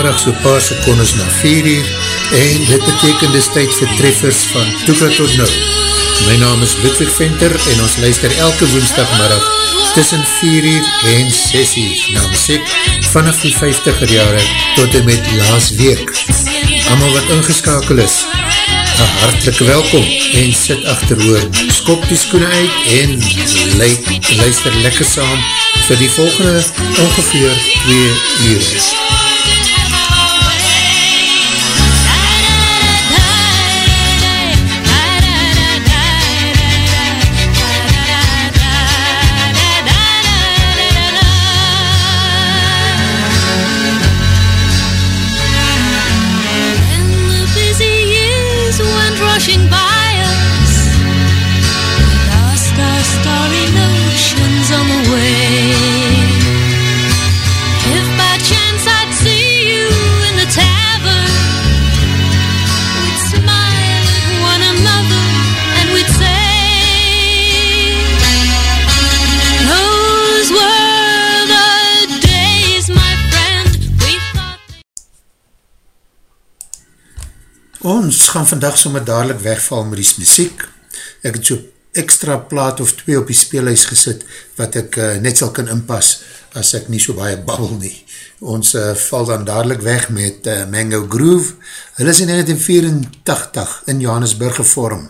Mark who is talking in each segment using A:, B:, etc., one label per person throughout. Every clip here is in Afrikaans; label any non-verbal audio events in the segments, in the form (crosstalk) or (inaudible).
A: woensdagmiddag so paar secondes na 4 uur en dit beteken dis tyd vir treffers van Toeka tot Nou. My naam is Ludwig Venter en ons luister elke woensdagmiddag tussen 4 uur en 6 uur na muziek vanaf die 50er jare tot en met laas week. Amal wat ingeskakel is, een hartelike welkom en sit achterhoor, skop die skoene uit en luister lekker saam vir die volgende ongeveer 2 uur. Ons gaan vandag sommer dadelijk wegval met die muziek. Ek het so extra plaat of twee op die speelhuis gesit, wat ek uh, net sal kan inpas, as ek nie so baie babbel nie. Ons uh, val dan dadelijk weg met uh, Mango Groove. Hulle is in 1984 in Johannesburg gevorm.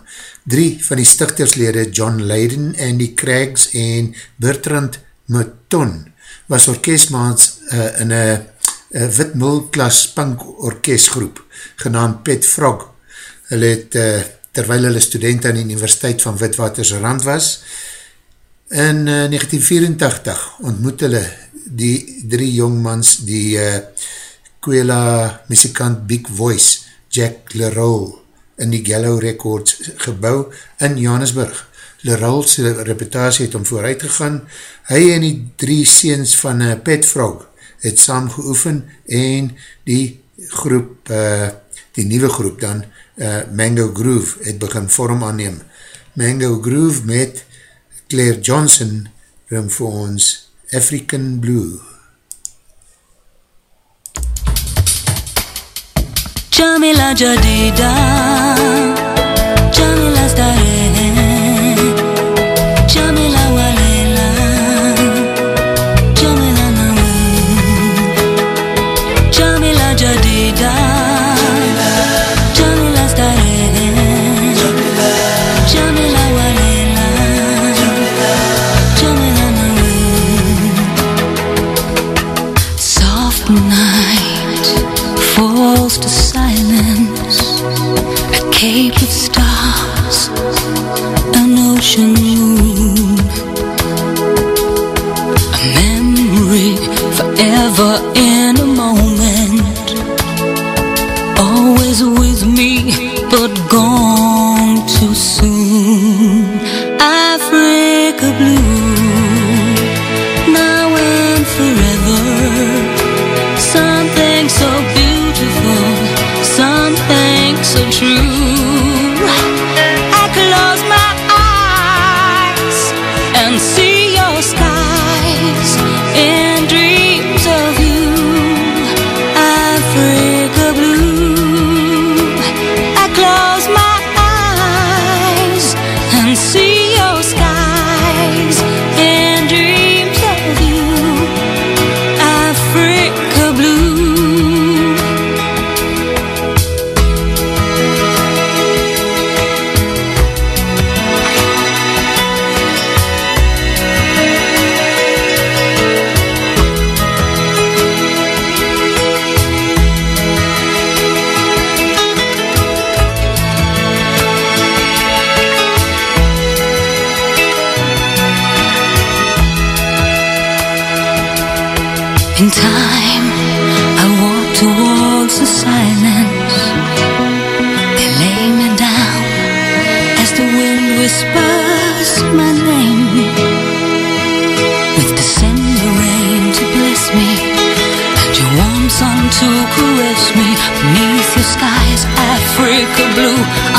A: Drie van die stichterslede, John Leiden, Andy Craigs en Bertrand Mouton, was orkestmaats uh, in een wit mulklas punk orkestgroep genaamd Pet Frog. Hulle het, uh, terwijl hulle student aan die Universiteit van Witwatersrand was, in uh, eh, 1984 ontmoet hulle die drie jongmans, die uh, Kwela muzikant Big Voice, Jack Leroux, in die Gallow Records gebouw in Johannesburg. Leroux's reputatie het om vooruit gegaan. Hy en die drie seens van uh, Pet Frog het saam geoefen en die groep, uh, die nieuwe groep dan, uh, Mango Groove, het begin vorm aanneem. Mango Groove met Claire Johnson, rum vir ons African Blue. Jamila Jadida Jamila Stare A memory forever in a moment. Always with me, but gone too soon. blue.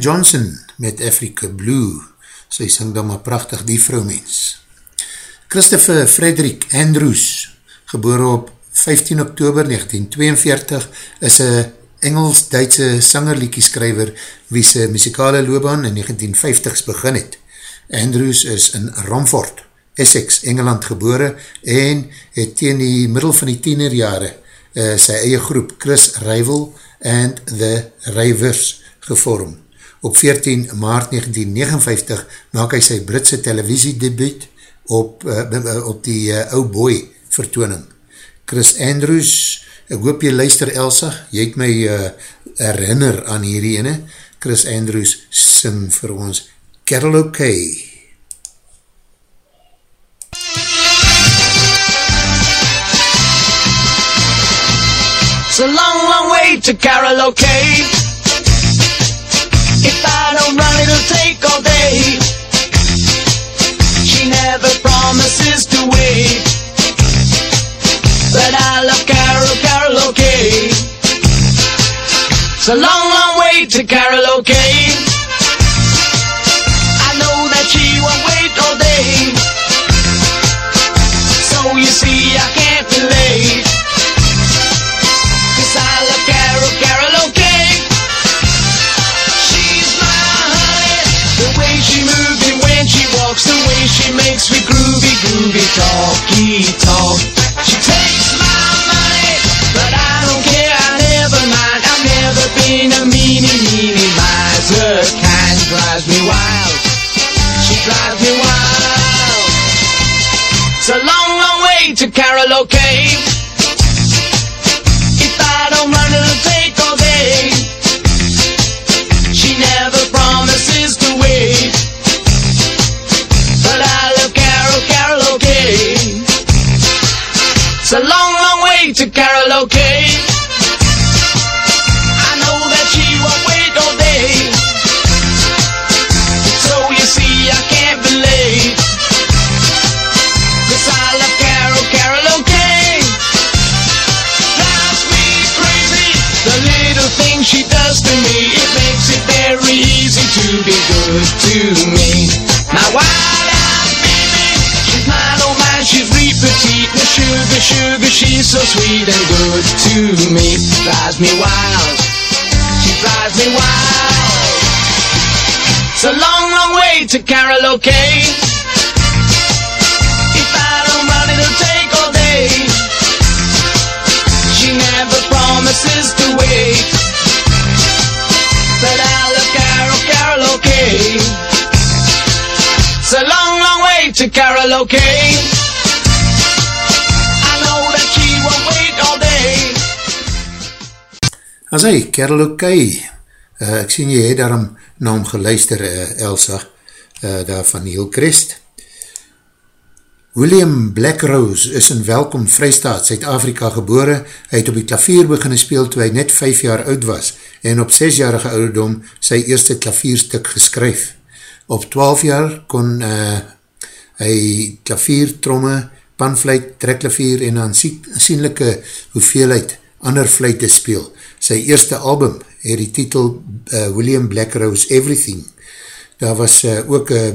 B: Johnson met Africa Blue. Sy sing dan maar prachtig die vrouwmens. Christopher Frederick Andrews, geboor op 15 oktober 1942, is een Engels-Duitse sangerlikieskrijver wie sy muzikale loopbaan in 1950s begin het. Andrews is in Romford, Essex, Engeland gebore en het teen die middel van die tienerjare uh, sy eie groep Chris Rival and the Rivers gevormd. Op 14 maart 1959 maak hy sy Britse televisie debuut op, uh, op die uh, ou boy vertooning. Chris Andrews, ek hoop jy luister Elsa, jy het my uh, herinner aan hierdie ene. Chris Andrews sing vir ons Carol O'Kay.
C: It's a long, long way to Carol O'Kay. Don't run, it'll take all day. She never promises to wait. But I love Carol, Carol, okay. It's a long, long way to Carol, okay. Talky talk. She takes my money, but I don't care, I never mind. I've never been a meanie, meanie miser. Kind drives me wild. She drives me wild. It's a long, long way to karaoke. To karaoke. I know that she won't wait all day. So you see, I can't I love Carol, karaoke. Drives me crazy. The little things she does to me, it makes it very easy to be good to me. She's so sweet and good to me. Drives me wild, she drives me wild. It's a long, long way to karaoke. If I don't run, it'll take all day. She never promises to wait. But I love Carol, karaoke. It's a long, long way to karaoke.
B: As hy, Kerel Okai, uh, ek sien jy het daarom na hom geluister, uh, Elsa, uh, daar van Hielcrest. William Blackrose is in welkom Vrystaat, Zuid-Afrika gebore. Hy het op die klavier beginne speel toe hy net 5 jaar oud was en op 6-jarige ouderdom sy eerste klavierstuk geskryf. Op 12 jaar kon uh, hy klavier, tromme, panfluit, trekklavier en aansienlijke hoeveelheid ander fluite speel. Sy eerste album het die titel uh, William Blackrose Everything. Daar was uh, ook uh,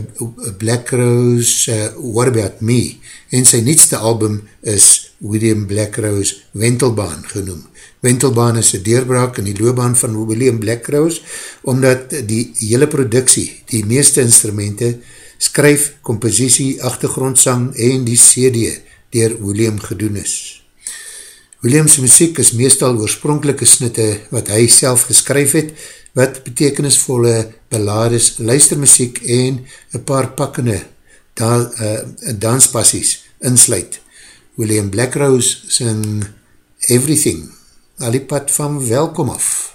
B: Blackrose uh, What About Me en sy nietste album is William Blackrose Wentelbaan genoem. Wentelbaan is een deurbraak in die loopbaan van William Blackrose omdat die hele productie, die meeste instrumente, skryf, compositie, achtergrondsang en die CD dier William gedoen is. Williams muziek is meestal oorspronkelike snitte wat hy self geskryf het, wat betekenisvolle ballades, luistermuziek en een paar pakkende da uh, danspassies insluit. William Blackrose sing Everything, al die pad van Welkom af.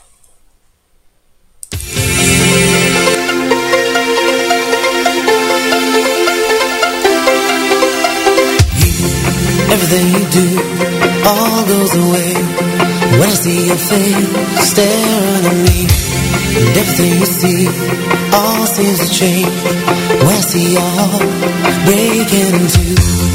D: Everything you do all goes away. When I see your face staring at me And everything you see all seems to change. When I see your heart breaking in two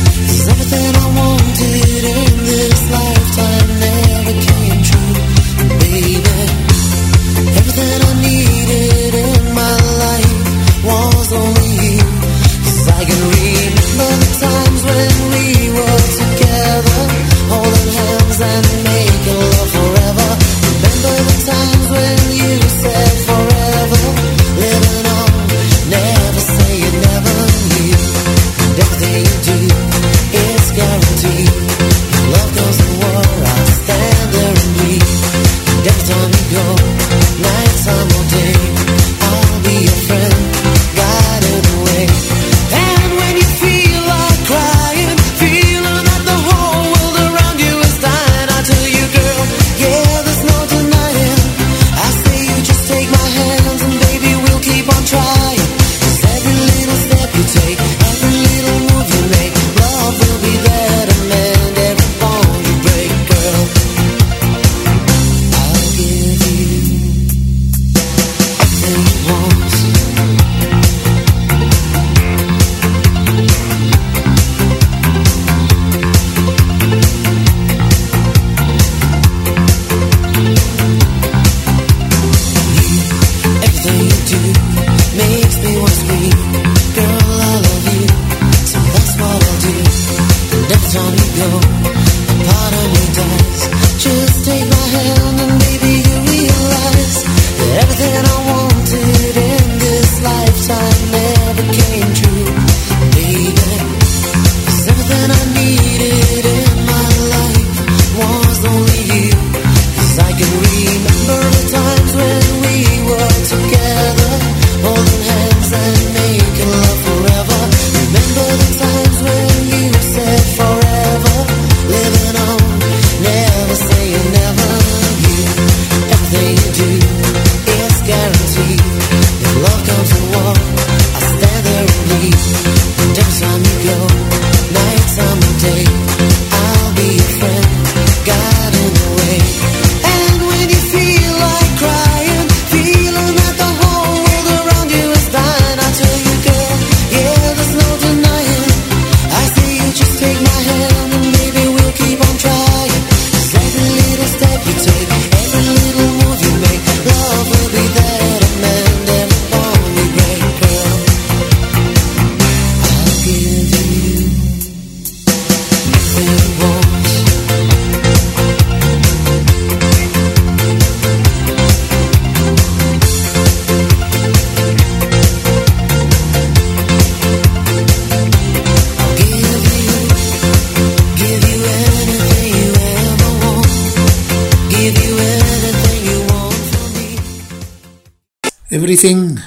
D: Everything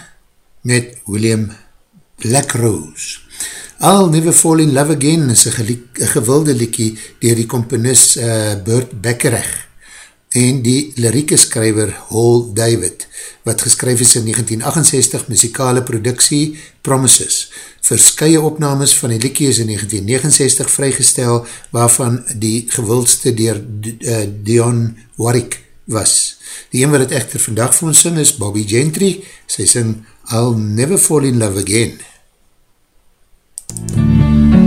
B: met William Blackrose. I'll Never Fall in Love Again is een gewilde liekie dier die komponist uh, eh, Burt Beckerich en die lirieke skryver Hall David, wat geskryf is in 1968 muzikale produksie Promises. Verskye opnames van die liekie is in 1969 vrygestel, waarvan die gewildste dier uh, eh, Dion Warwick was. Die een wat het echter vandag vir ons sing is Bobby Gentry, sy sing I'll Never Fall In Love Again. MUZIEK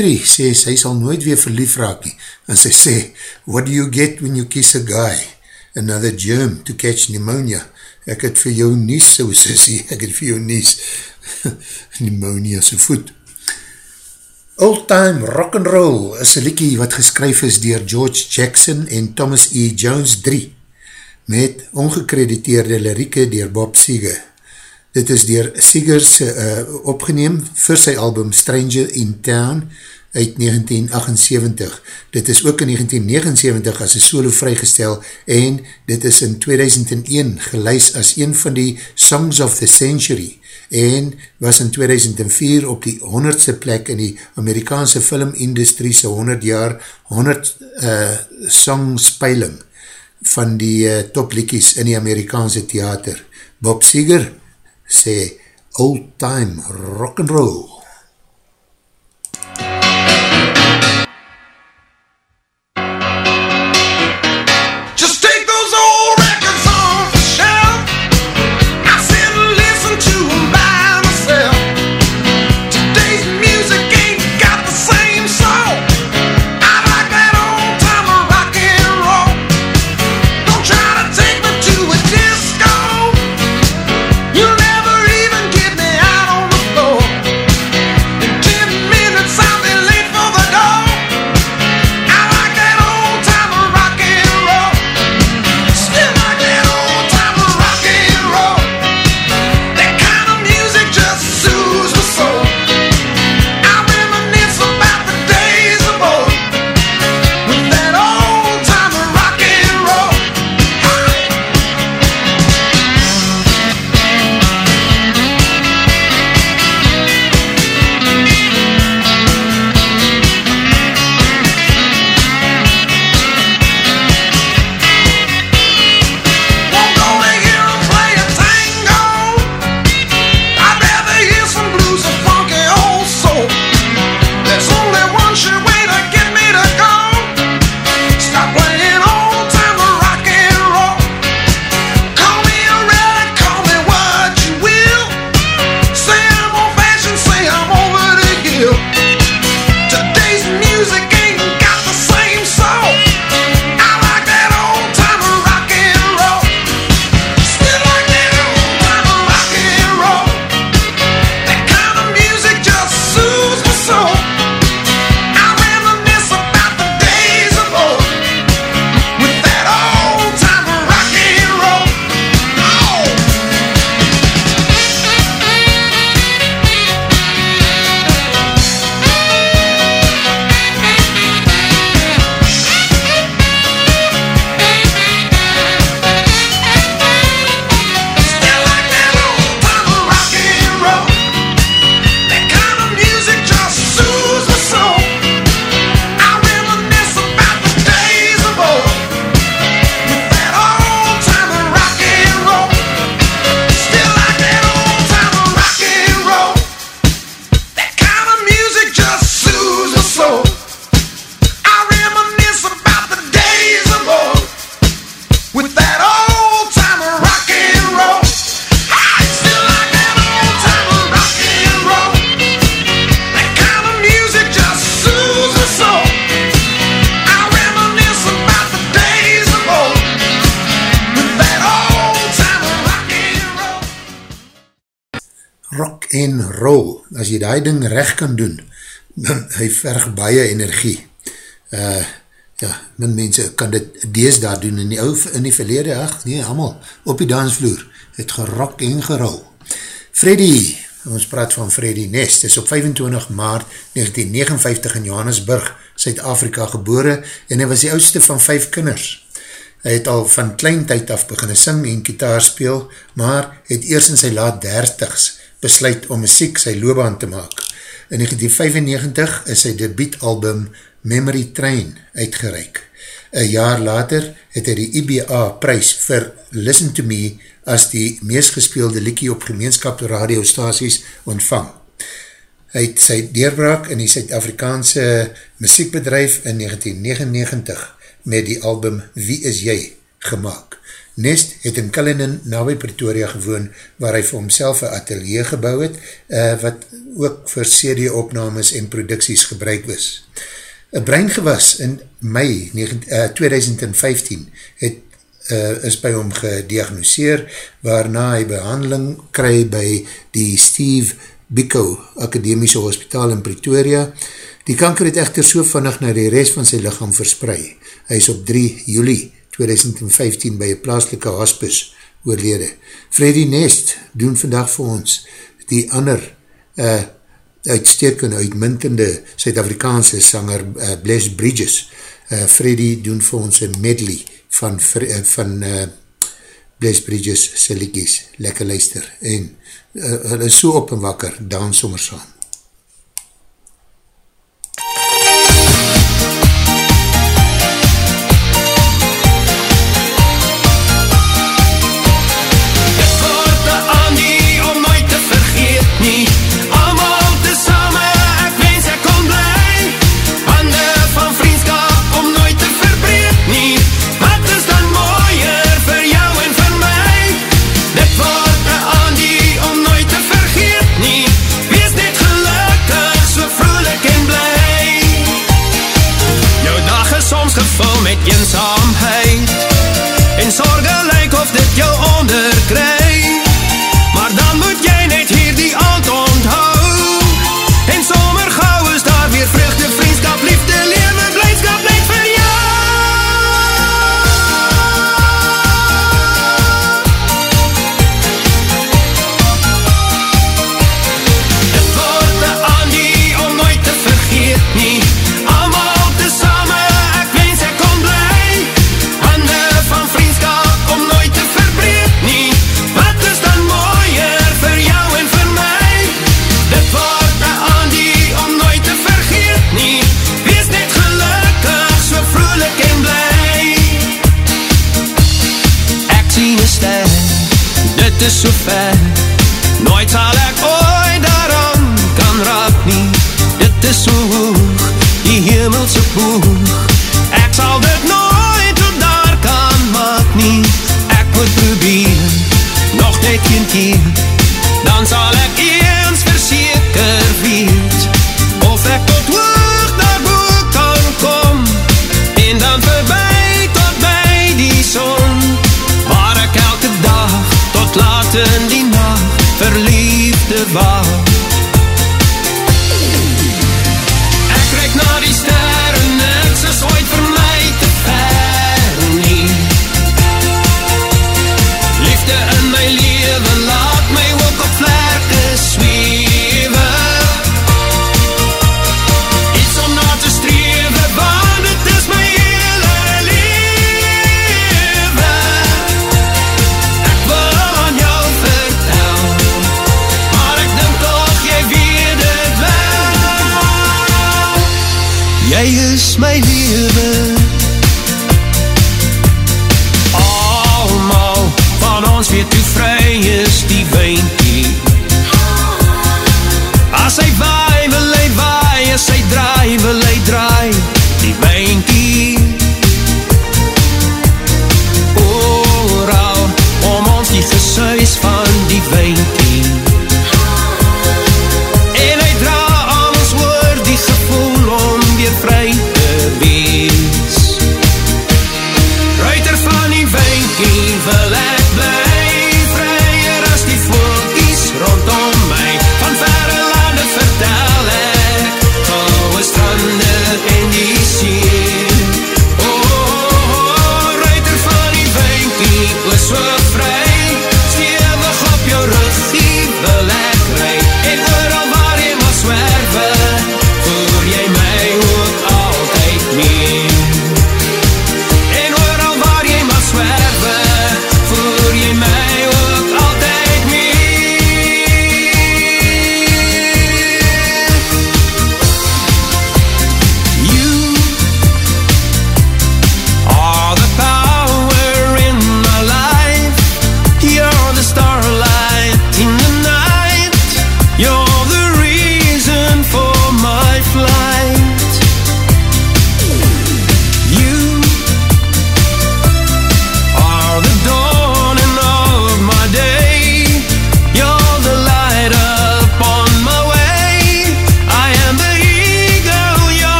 B: Gentry sê, sy sal nooit weer verlief raak nie, en sy sê, what do you get when you kiss a guy? Another germ to catch pneumonia. Ek het vir jou nies, so sissie, (laughs) ek het vir jou nies. (laughs) pneumonia sy voet. Old Time Rock and Roll is een liekie wat geskryf is dier George Jackson en Thomas E. Jones 3 met ongekrediteerde lirieke dier Bob Seger. Dit is dier Seegers uh, opgeneem vir sy album Stranger in Town uit 1978. Dit is ook in 1979 as een solo vrygestel en dit is in 2001 geluis as een van die Songs of the Century en was in 2004 op die 100ste plek in die Amerikaanse filmindustrie se 100 jaar 100 uh, song speiling van die uh, topliekies in die Amerikaanse theater. Bob Seger sê old time rock baie energie. Uh, ja, min mense kan dit dees daar doen in die ou, in die verlede, ach, nee, allemaal, op die dansvloer, het gerok en gerol. Freddy, ons praat van Freddy Nest, is op 25 maart 1959 in Johannesburg, Suid-Afrika gebore, en hy was die oudste van vijf kinders. Hy het al van klein tyd af beginne sing en kitaar speel, maar het eers in sy laat dertigs besluit om muziek sy loopbaan te maak. In 1995 is sy debietalbum Memory Train uitgereik. Een jaar later het hy die IBA prijs vir Listen to Me as die meest gespeelde liekie op gemeenskap radiostaties ontvang. Hy het sy deurbraak in die Suid-Afrikaanse muziekbedrijf in 1999 met die album Wie is jy gemaakt. Nest het in Cullinan nabij Pretoria gewoon, waar hy vir homself een atelier gebouw het, uh, wat ook vir CD-opnames en producties gebruik was. Een breingewas in mei 9, uh, 2015 het, uh, is by hom gediagnoseer, waarna hy behandeling kry by die Steve Biko Academische Hospitaal in Pretoria. Die kanker het echter so vannig na die rest van sy lichaam verspreid. Hy is op 3 juli 2015 by een plaaslike hospice oorlede. Freddy Nest doen vandag vir ons die ander uh, uitstekende, uitmuntende Suid-Afrikaanse sanger uh, Bless Bridges. Uh, Freddy doen vir ons een medley van, uh, van uh, Bless Bridges sy liekies. Lekker luister en uh, hulle is so op en wakker, daan sommer saam.
E: Ek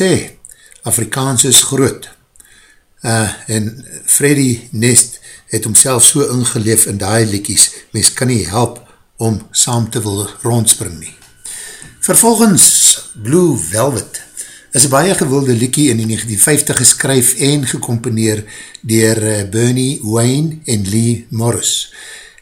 B: sê. Afrikaans is groot. Uh, en Freddy Nest het homself so ingeleef in die liekies, mens kan nie help om saam te wil rondspring nie. Vervolgens, Blue Velvet is een baie gewilde liekie in die 1950 geskryf en gecomponeer dier uh, Bernie Wayne en Lee Morris.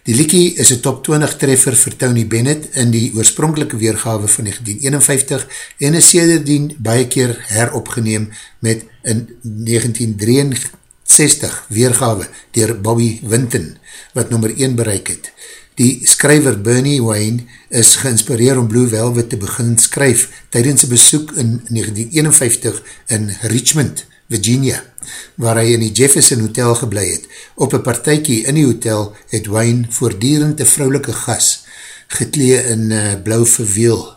B: Die liekie is een top 20 treffer vir Tony Bennett in die oorspronkelike weergawe van 1951 en is sederdien baie keer heropgeneem met in 1963 weergawe dier Bobby Winton wat nummer 1 bereik het. Die skryver Bernie Wayne is geïnspireer om Blue Velvet te begin skryf tydens een besoek in 1951 in Richmond, Virginia, waar hy in die Jefferson Hotel geblei het. Op een partijkie in die hotel het Wayne voordierend een vrouwelike gas geklee in uh, blauw verweel,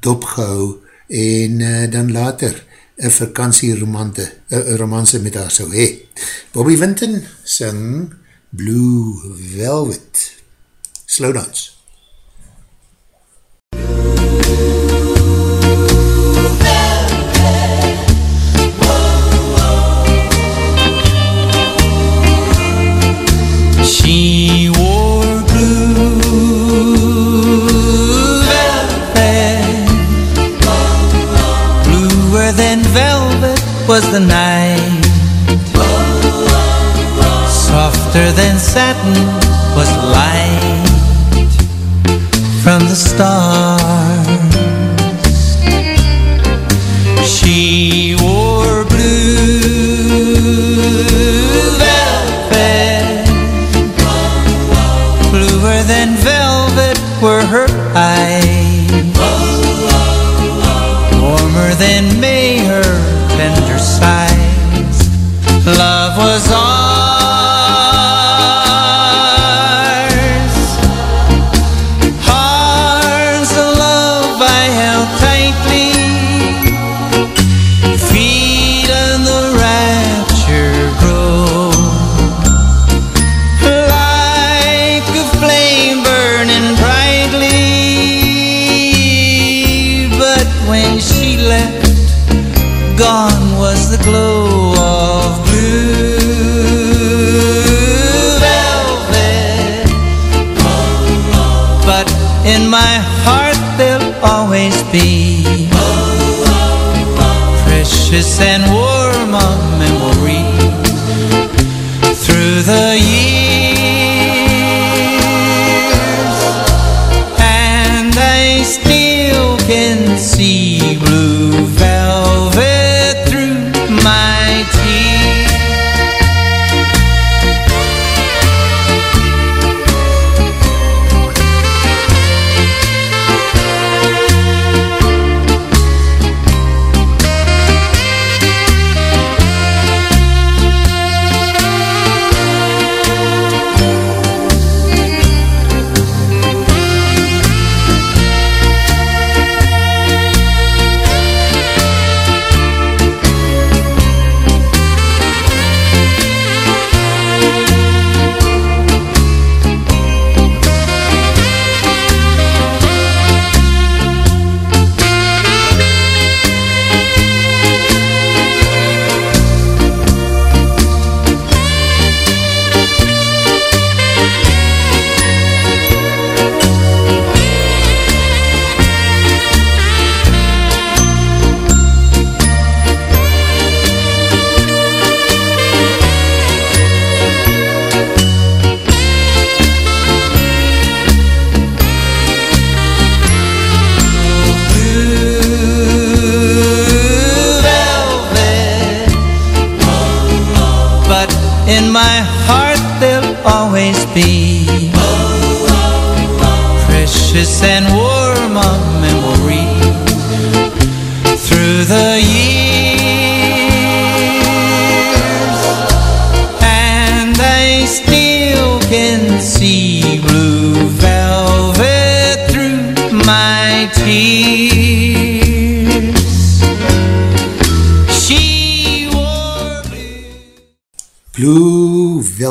B: dopgehou en uh, dan later een vakantieromante uh, romanse met haar sou hee. Bobby Winton sing Blue Velvet slow dance.
E: She wore blue velvet, bluer than velvet was the night, softer than satin was the light. From the stars. Her eyes,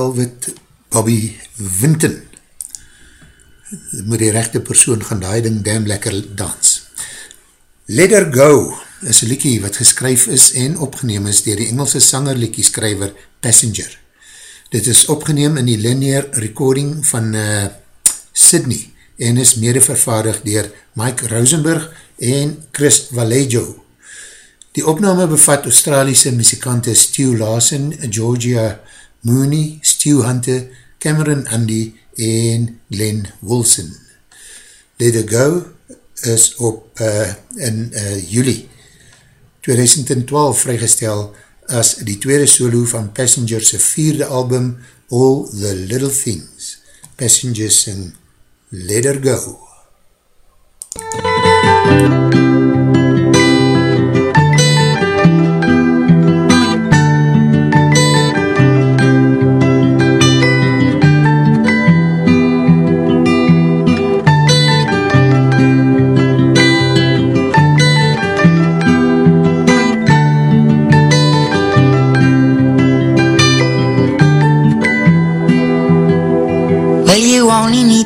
E: Velvet
B: Bobby Winton. Moet die rechte persoon gaan die ding damn lekker dans. Let Her Go is een liekie wat geskryf is en opgeneem is dier die Engelse sangerliekie skryver Passenger. Dit is opgeneem in die linear recording van uh, Sydney en is mede vervaardig dier Mike Rosenberg en Chris Vallejo. Die opname bevat Australiese muzikante Stu Lawson, Georgia Mooney, Stu Hunter, Cameron Andy en Glenn Wilson. Let Her Go is op uh, in uh, juli 2012 vrygestel as die tweede solo van Passengers vierde album All the Little Things. Passengers sing Let Her Go. Thank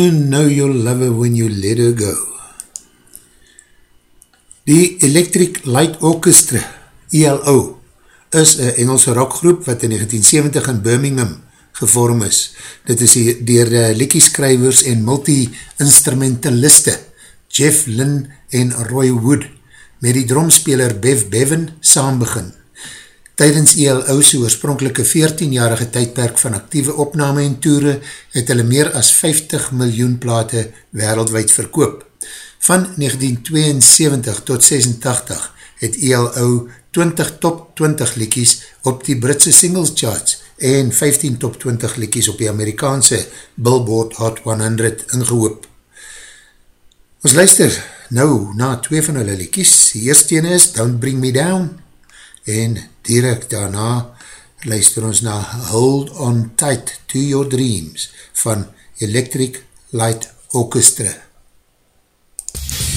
B: Only know you'll love her when you let her go. Die Electric Light Orchestra, ELO, is een Engelse rockgroep wat in 1970 in Birmingham gevorm is. Dit is dier uh, lekkieskrywers en multi-instrumentaliste Jeff Lynn en Roy Wood met die dromspeler Bev Bevan saam begin. Tijdens ELO's oorspronkelike 14-jarige tydperk van actieve opname en toere het hulle meer as 50 miljoen plate wereldwijd verkoop. Van 1972 tot 86 het ELO 20 top 20 liekies op die Britse singles charts en 15 top 20 liekies op die Amerikaanse Billboard Hot 100 ingehoop. Ons luister nou na twee van hulle liekies. Die eerste ene is Don't Bring Me Down en direct daarna luister ons na Hold On Tight To Your Dreams van Electric Light Orchestra.
C: You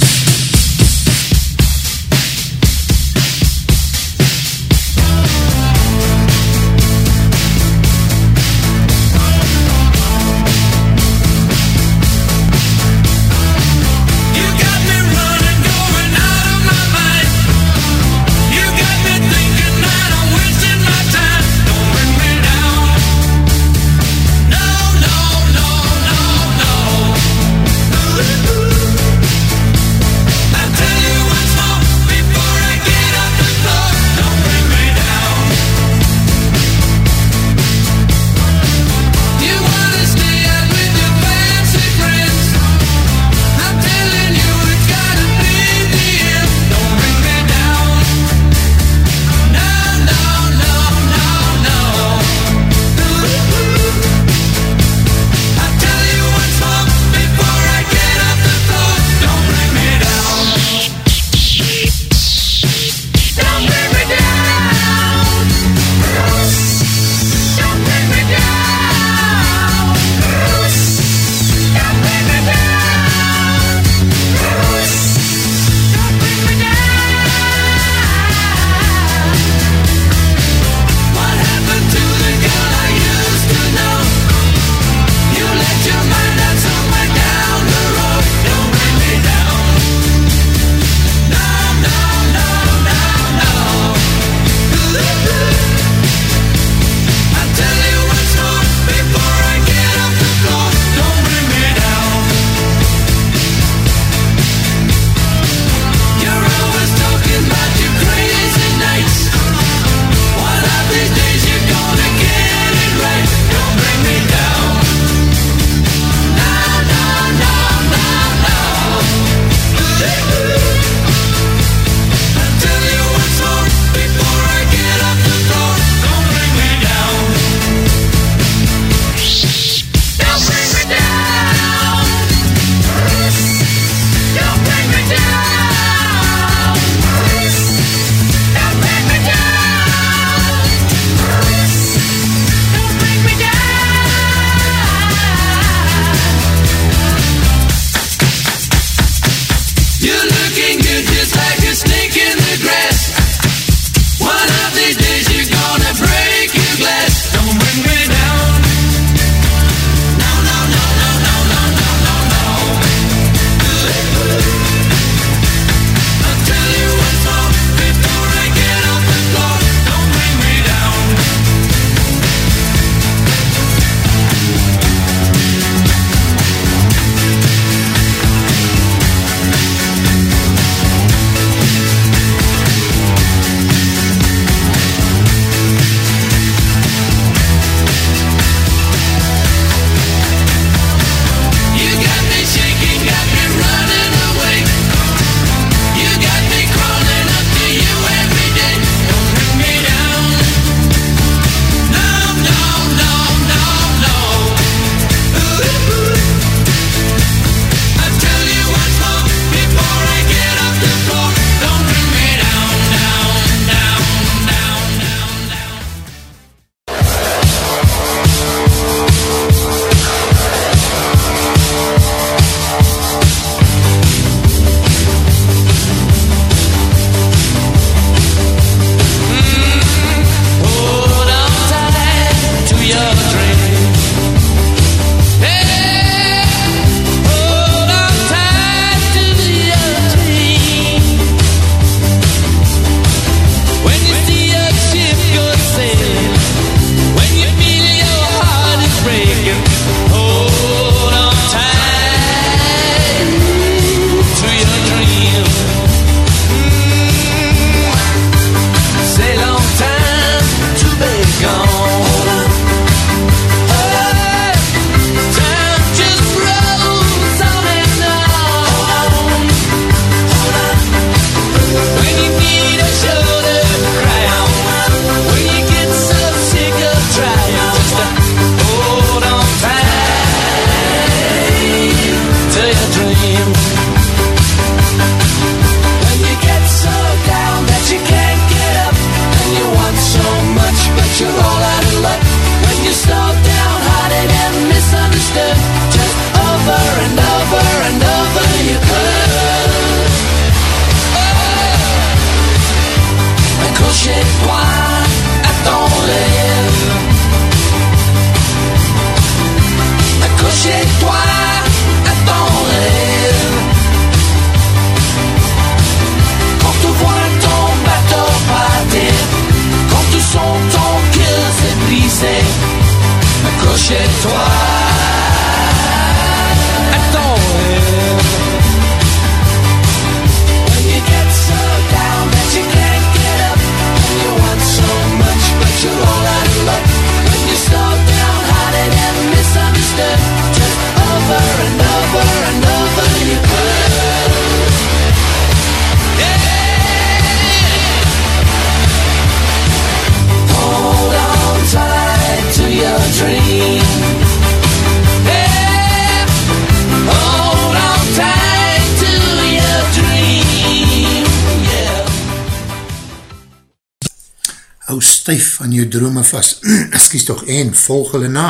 B: jou drome vast, excuse toch, en volg hulle na.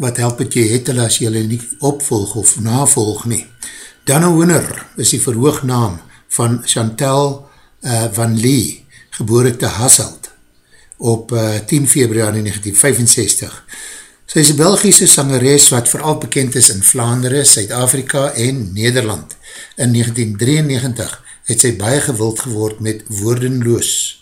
B: Wat help het jy het hulle as jy hulle nie opvolg of navolg nie. Dana Winner is die verhoognaam van Chantal uh, Van Lee, gebore te Hasselt, op uh, 10 februari 1965. Sy is een Belgische sangeres wat vooral bekend is in Vlaanderen, Suid-Afrika en Nederland. In 1993 het sy baie gewild geword met Woordenloos.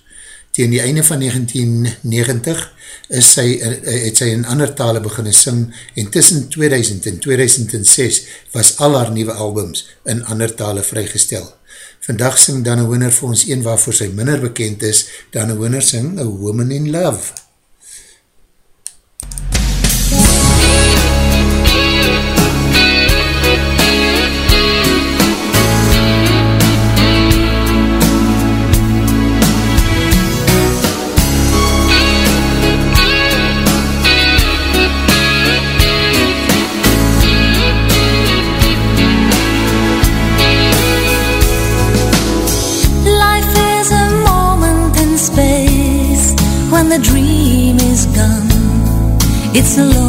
B: Tegen die einde van 1990 is sy, het sy in ander tale beginne sing en tussen 2000 en 2006 was al haar nieuwe albums in ander tale vrygestel. Vandag sing Dana Winner vir ons een waarvoor sy minder bekend is. Dana Winner sing A Woman in Love.
A: It's a lonelier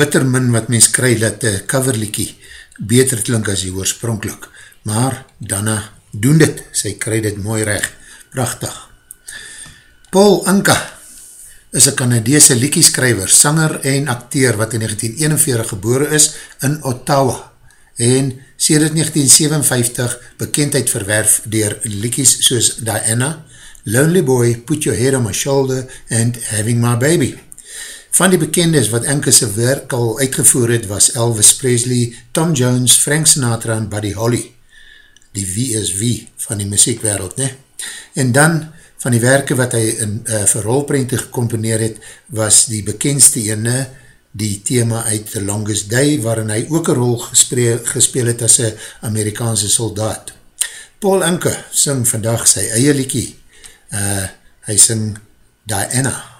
B: bitter min wat mens kry dat die coverliekie beter klink as die oorspronkelijk, maar Dana doen dit, sy kry dit mooi recht, prachtig. Paul Anka is een Canadese liekieskryver, sanger en acteur wat in 1941 gebore is in Ottawa en sedert 1957 bekendheid verwerf dier liekies soos Diana, Lonely Boy, Put Your Head on My Shoulder and Having My Baby. Van die bekendes wat Enkese werk al uitgevoer het was Elvis Presley, Tom Jones, Frank Sinatra en Buddy Holly. Die wie is wie van die muziekwereld, ne? En dan van die werke wat hy in uh, vir rolprente gecomponeer het, was die bekendste ene, die thema uit The Longest Day, waarin hy ook een rol gespeel, gespeel het as een Amerikaanse soldaat. Paul Anke sing vandag sy eie liekie. Uh, hy sing Diana.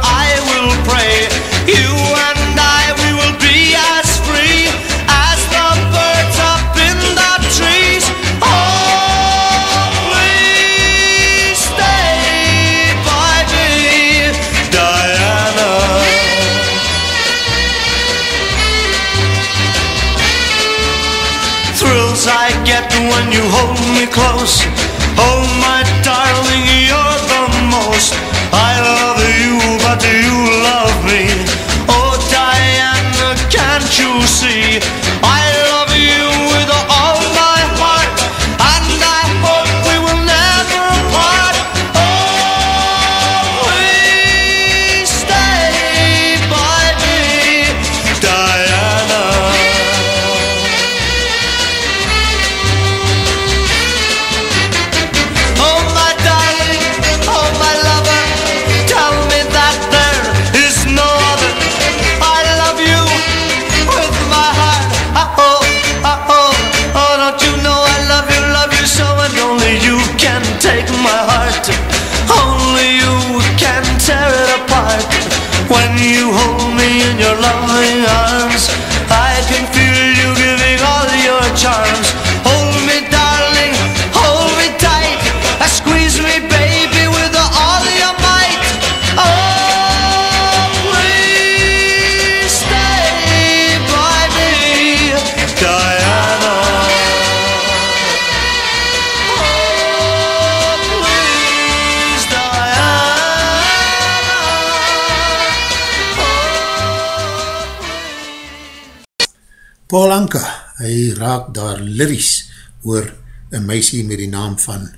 B: liries oor een meisie met die naam van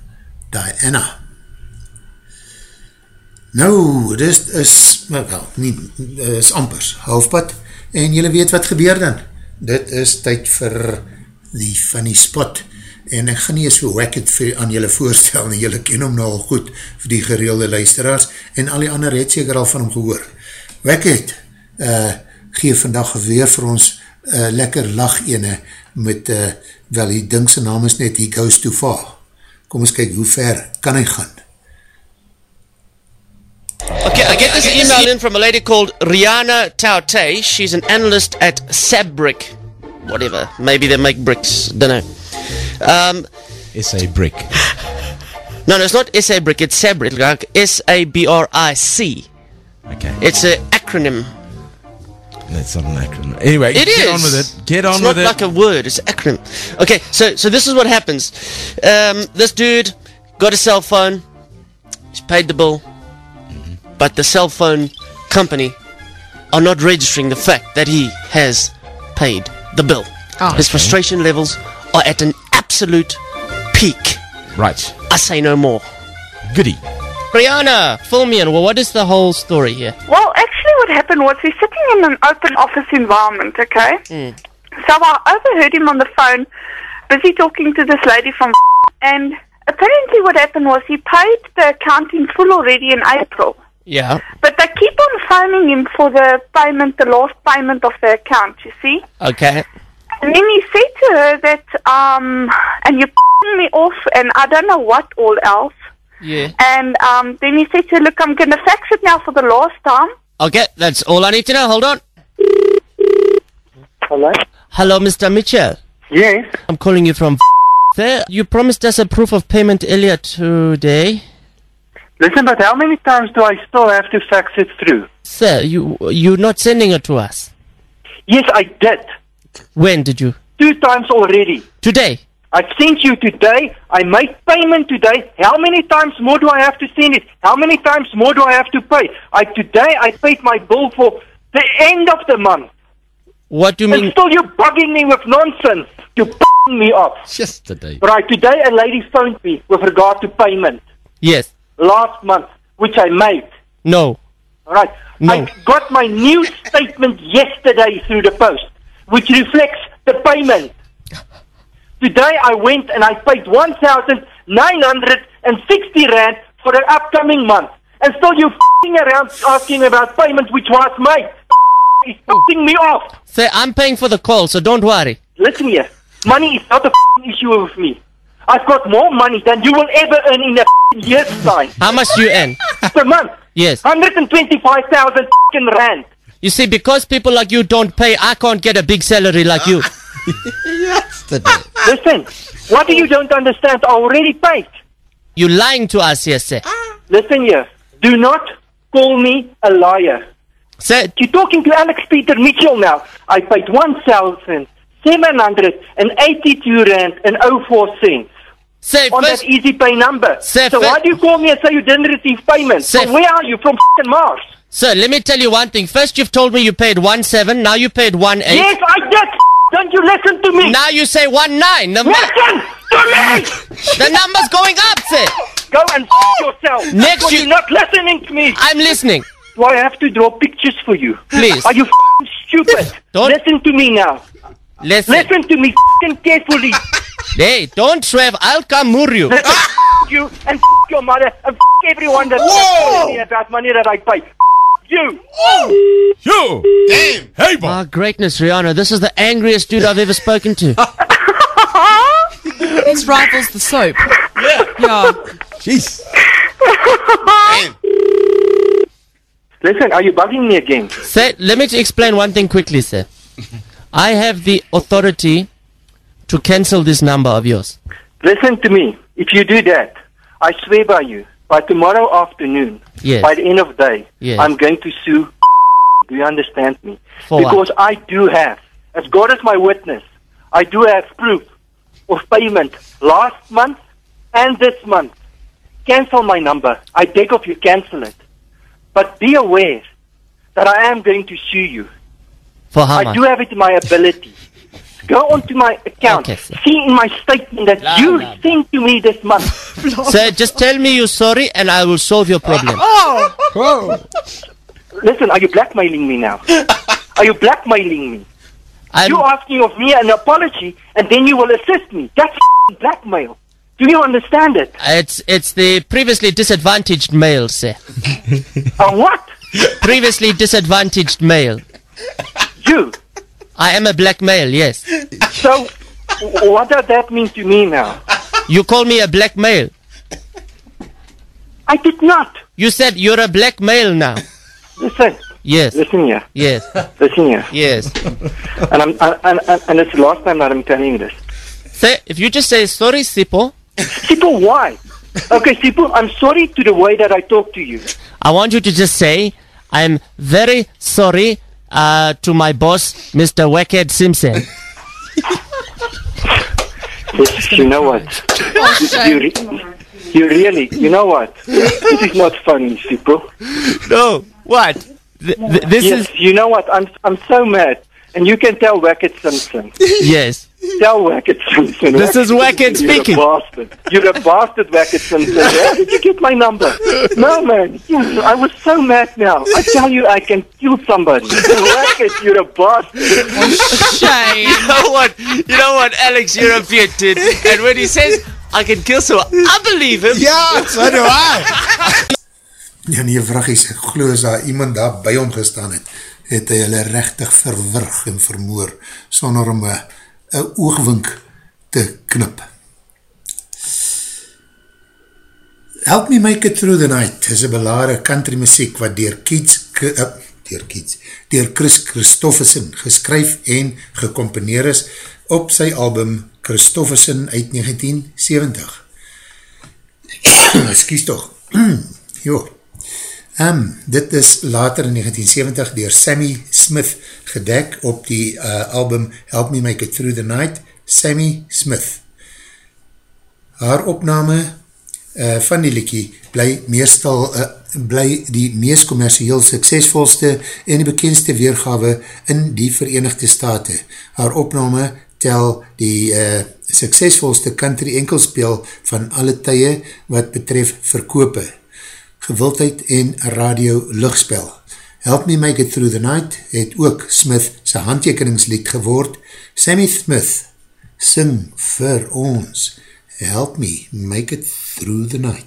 B: Diana. Nou, dit is, nou wel, nie, is ampers, halfpad, en jylle weet wat gebeur dan. Dit is tyd vir die funny spot, en ek gaan nie eens vir Wackett vir, aan jylle voorstel, en jylle ken hom nou al goed, vir die gereelde luisteraars, en al die ander het seker al van hom gehoor. Wackett, uh, gee vandag weer vir ons uh, lekker lach ene, met, uh, wel die ding sy naam is net, he goes too far. Kom eens kyk, hoe ver kan hy gaan?
F: Okay, I get this email in from a lady called Rihanna Taute. She's an analyst at Sabrick. Whatever. Maybe they make bricks. Don't know. Um,
G: SA Brick. (laughs)
F: no, no, it's not SA Brick. It's Sabrick. Like S-A-B-R-I-C.
G: Okay.
F: It's an acronym.
G: That's not an acronym. Anyway,
F: It
G: get
F: is.
G: on with it. Get on
F: it's
G: with
F: not
G: it.
F: like a word. It's an acronym. Okay, so so this is what happens. Um, this dude got a cell phone. He's paid the bill,
G: Mm-hmm.
F: but the cell phone company are not registering the fact that he has paid the bill.
G: Oh,
F: His
G: okay.
F: frustration levels are at an absolute peak.
G: Right.
F: I say no more.
G: Goody.
H: Brianna, fill me in. Well, what is the whole story here?
I: Well, actually, what happened was we're sitting in an open office environment, okay? So I overheard him on the phone, busy talking to this lady from. And apparently, what happened was he paid the account in full already in April.
H: Yeah.
I: But they keep on phoning him for the payment, the last payment of the account, you see?
H: Okay.
I: And then he said to her that, um, and you're p***ing me off, and I don't know what all else.
H: Yeah.
I: And um, then he said to her, look, I'm going to fax it now for the last time.
H: Okay, that's all I need to know. Hold on.
J: Hello?
H: Hello, Mr. Mitchell.
J: Yes.
H: I'm calling you from (laughs) there. You promised us a proof of payment earlier today.
J: Listen, but how many times do I still have to fax it through?
H: Sir, you you're not sending it to us.
J: Yes, I did.
H: When did you?
J: Two times already.
H: Today.
J: I sent you today. I made payment today. How many times more do I have to send it? How many times more do I have to pay? I today I paid my bill for the end of the month.
H: What do you
J: And
H: mean?
J: still you're bugging me with nonsense. You're bugging me off.
G: Yesterday.
J: Right, today a lady phoned me with regard to payment
H: Yes.
J: last month, which I made.
H: No.
J: All right.
H: No.
J: I got my new statement yesterday through the post, which reflects the payment. Today I went and I paid 1,960 Rand for the upcoming month. And still you f***ing around asking about payment which was made. He's oh. f***ing me off.
H: Sir, I'm paying for the call, so don't worry.
J: Listen here. Money is not a f***ing issue with me. I've got more money than you will ever earn in a f***ing year's time.
H: How much do you earn?
J: Per month.
H: Yes.
J: 125,000 f***ing Rand.
H: You see, because people like you don't pay, I can't get a big salary like you. (laughs)
G: Yesterday. (laughs)
J: Listen, what do you don't understand? I already paid.
H: You're lying to us here, sir.
J: Listen here. Do not call me a liar.
H: Sir,
J: You're talking to Alex Peter Mitchell now. I paid 1,782 Rand and 04 cents.
H: Sir,
J: on
H: first-
J: that easy pay number.
H: Sir,
J: so why do you call me and say you didn't receive payment?
H: Sir-
J: so where are you? From f***ing Mars?
H: Sir, let me tell you one thing. First, you've told me you paid one seven. Now you paid one eight.
J: Yes, I did. Don't you listen to me?
H: Now you say one nine. The,
J: Listen to me. (laughs)
H: the number's going up, sir.
J: Go and f- yourself.
H: Next you-
J: you're not listening to me.
H: I'm listening.
J: Do I have to draw pictures for you?
H: Please.
J: Are you stupid? (laughs)
H: Don't-
J: Listen to me now.
H: Listen.
J: Listen to me f***ing carefully. (laughs)
H: Hey, don't swear. I'll come.
J: Listen, f- you and f- your mother and f- everyone that's calling me about money that I pay. F- you.
G: You. Damn. Hey, boy.
H: Ah, greatness, Rihanna. This is the angriest dude I've ever spoken to. (laughs)
K: This rivals the soap. Yeah. Yeah.
G: Jeez.
J: Listen, are you bugging me again?
H: Sir, let me explain one thing quickly, sir. I have the authority to cancel this number of yours.
J: Listen to me. If you do that, I swear by you, by tomorrow afternoon,
H: Yes.
J: by the end of the day,
H: Yes.
J: I'm going to sue. (laughs) Do you understand me?
H: For what?
J: because I do have, as God is my witness, I do have proof of payment last month and this month. Cancel my number. I beg of you, cancel it. But be aware that I am going to sue you.
H: For how
J: I
H: much?
J: do have it in my ability. (laughs) Go onto my account.
H: Okay.
J: See in my statement that
H: La,
J: you
H: la.
J: sent to me this month. (laughs)
H: Sir, just tell me you're sorry and I will solve your problem.
G: Oh. oh. (laughs)
J: Listen, are you blackmailing me now? (laughs) are you blackmailing me?
H: I'm,
J: you asking of me an apology, and then you will assist me. That's f***ing blackmail. Do you understand it?
H: it's it's the previously disadvantaged male, sir.
J: A what?
H: Previously disadvantaged male.
J: You.
H: I am a black male, yes. (laughs)
J: So, what does that mean to me now?
H: You call me a black male.
J: I did not.
H: You said you're a black male now.
J: Listen.
H: Yes.
J: Listen here.
H: Yes.
J: Listen here.
H: Yes.
J: And I'm and, and, and, and it's the last time that I'm telling you this.
H: Sir, if you just say sorry, Sipo,
J: Sipo, why? Okay, Sipo, I'm sorry to the way that I talk to you.
H: I want you to just say, I'm very sorry uh, to my boss, Mr. Wackhead Simpson.
J: You know what? you, you, re- you really, you know what? This is not funny, Sipo.
H: No, what? Th- th- this
J: yes,
H: is
J: you know what? I'm I'm so mad, and you can tell Wackett Simpson. (laughs)
H: yes.
J: Tell Wackett Simpson.
H: This is Wackett speaking.
J: You're a bastard. You're a bastard, Wackett Simpson. Where did you get my number? No, man. I was so mad now. I tell you, I can kill somebody. Wackett, you're a bastard.
K: Shame. (laughs)
F: You know what? You know what, Alex, you're a beaut, dude. And when he says, I can kill someone, I believe him.
G: Ja, so do I. (laughs)
B: Ja nee, vragies, ek glo as daar iemand daar by hom gestaan het, het hy hulle rechtig verwirg en vermoor, sonder om een, oogwink te knip. Help Me Make It Through the Night is een belare country muziek wat dier Keats, uh, dier Keats, dier Chris Christofferson geskryf en gecomponeer is op sy album Christofferson uit 1970. (coughs) Excuse toch. (clears throat) jo. Um, dit is later in 1970 dier Sammy Smith gedek op die uh, album Help Me Make It Through the Night, Sammy Smith. Haar opname uh, van die liekie bly meestal uh, bly die meest commercieel suksesvolste en die bekendste weergawe in die Verenigde Staten. Haar opname tel die uh, suksesvolste country enkelspeel van alle tye wat betref verkope, gewildheid en radio luchtspel. Help Me Make It Through the Night het ook Smith sy handtekeningslied geword. Sammy Smith sing vir ons Help Me Make It Through the Night.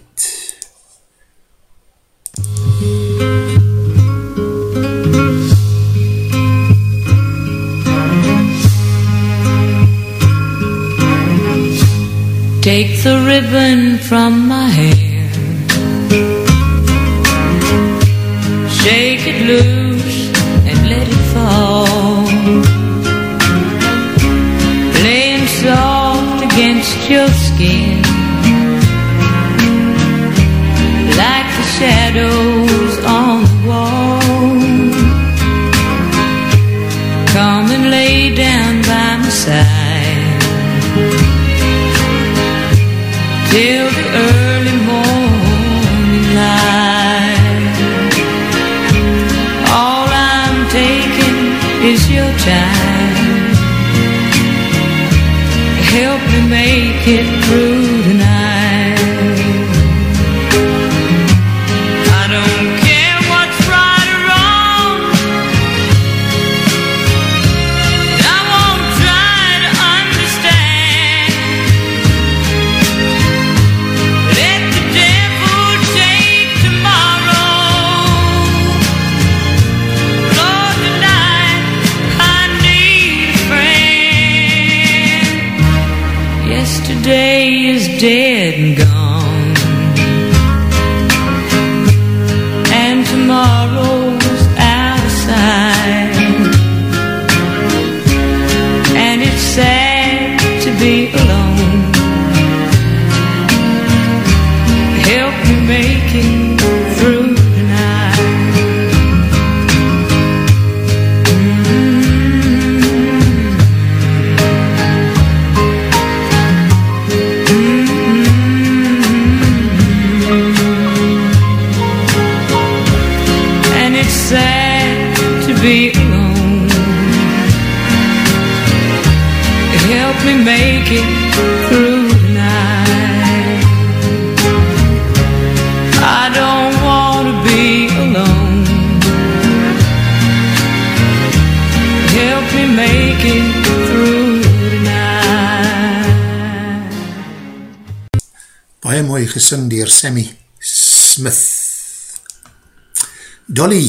L: Take the ribbon from my hair Shake it loose and let it fall. Laying soft against your skin. Like the shadows dead and gone,
B: gesing dier Sammy Smith. Dolly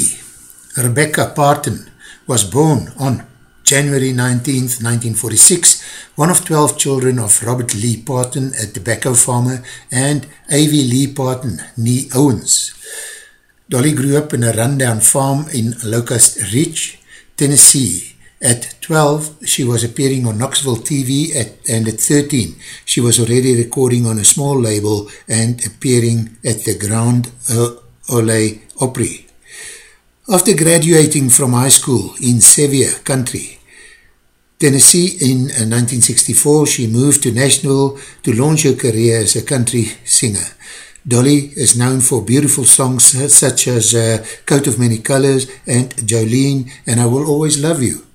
B: Rebecca Parton was born on January 19th, 1946, one of 12 children of Robert Lee Parton, a tobacco farmer, and A.V. Lee Parton, nee Owens. Dolly grew up in a rundown farm in Locust Ridge, Tennessee. At 12, she was appearing on Knoxville TV, at, and at 13, she was already recording on a small label and appearing at the Grand Ole Opry. After graduating from high school in Sevier Country, Tennessee in uh, 1964, she moved to Nashville to launch her career as a country singer. Dolly is known for beautiful songs uh, such as uh, Coat of Many Colors and Jolene and I Will Always Love You.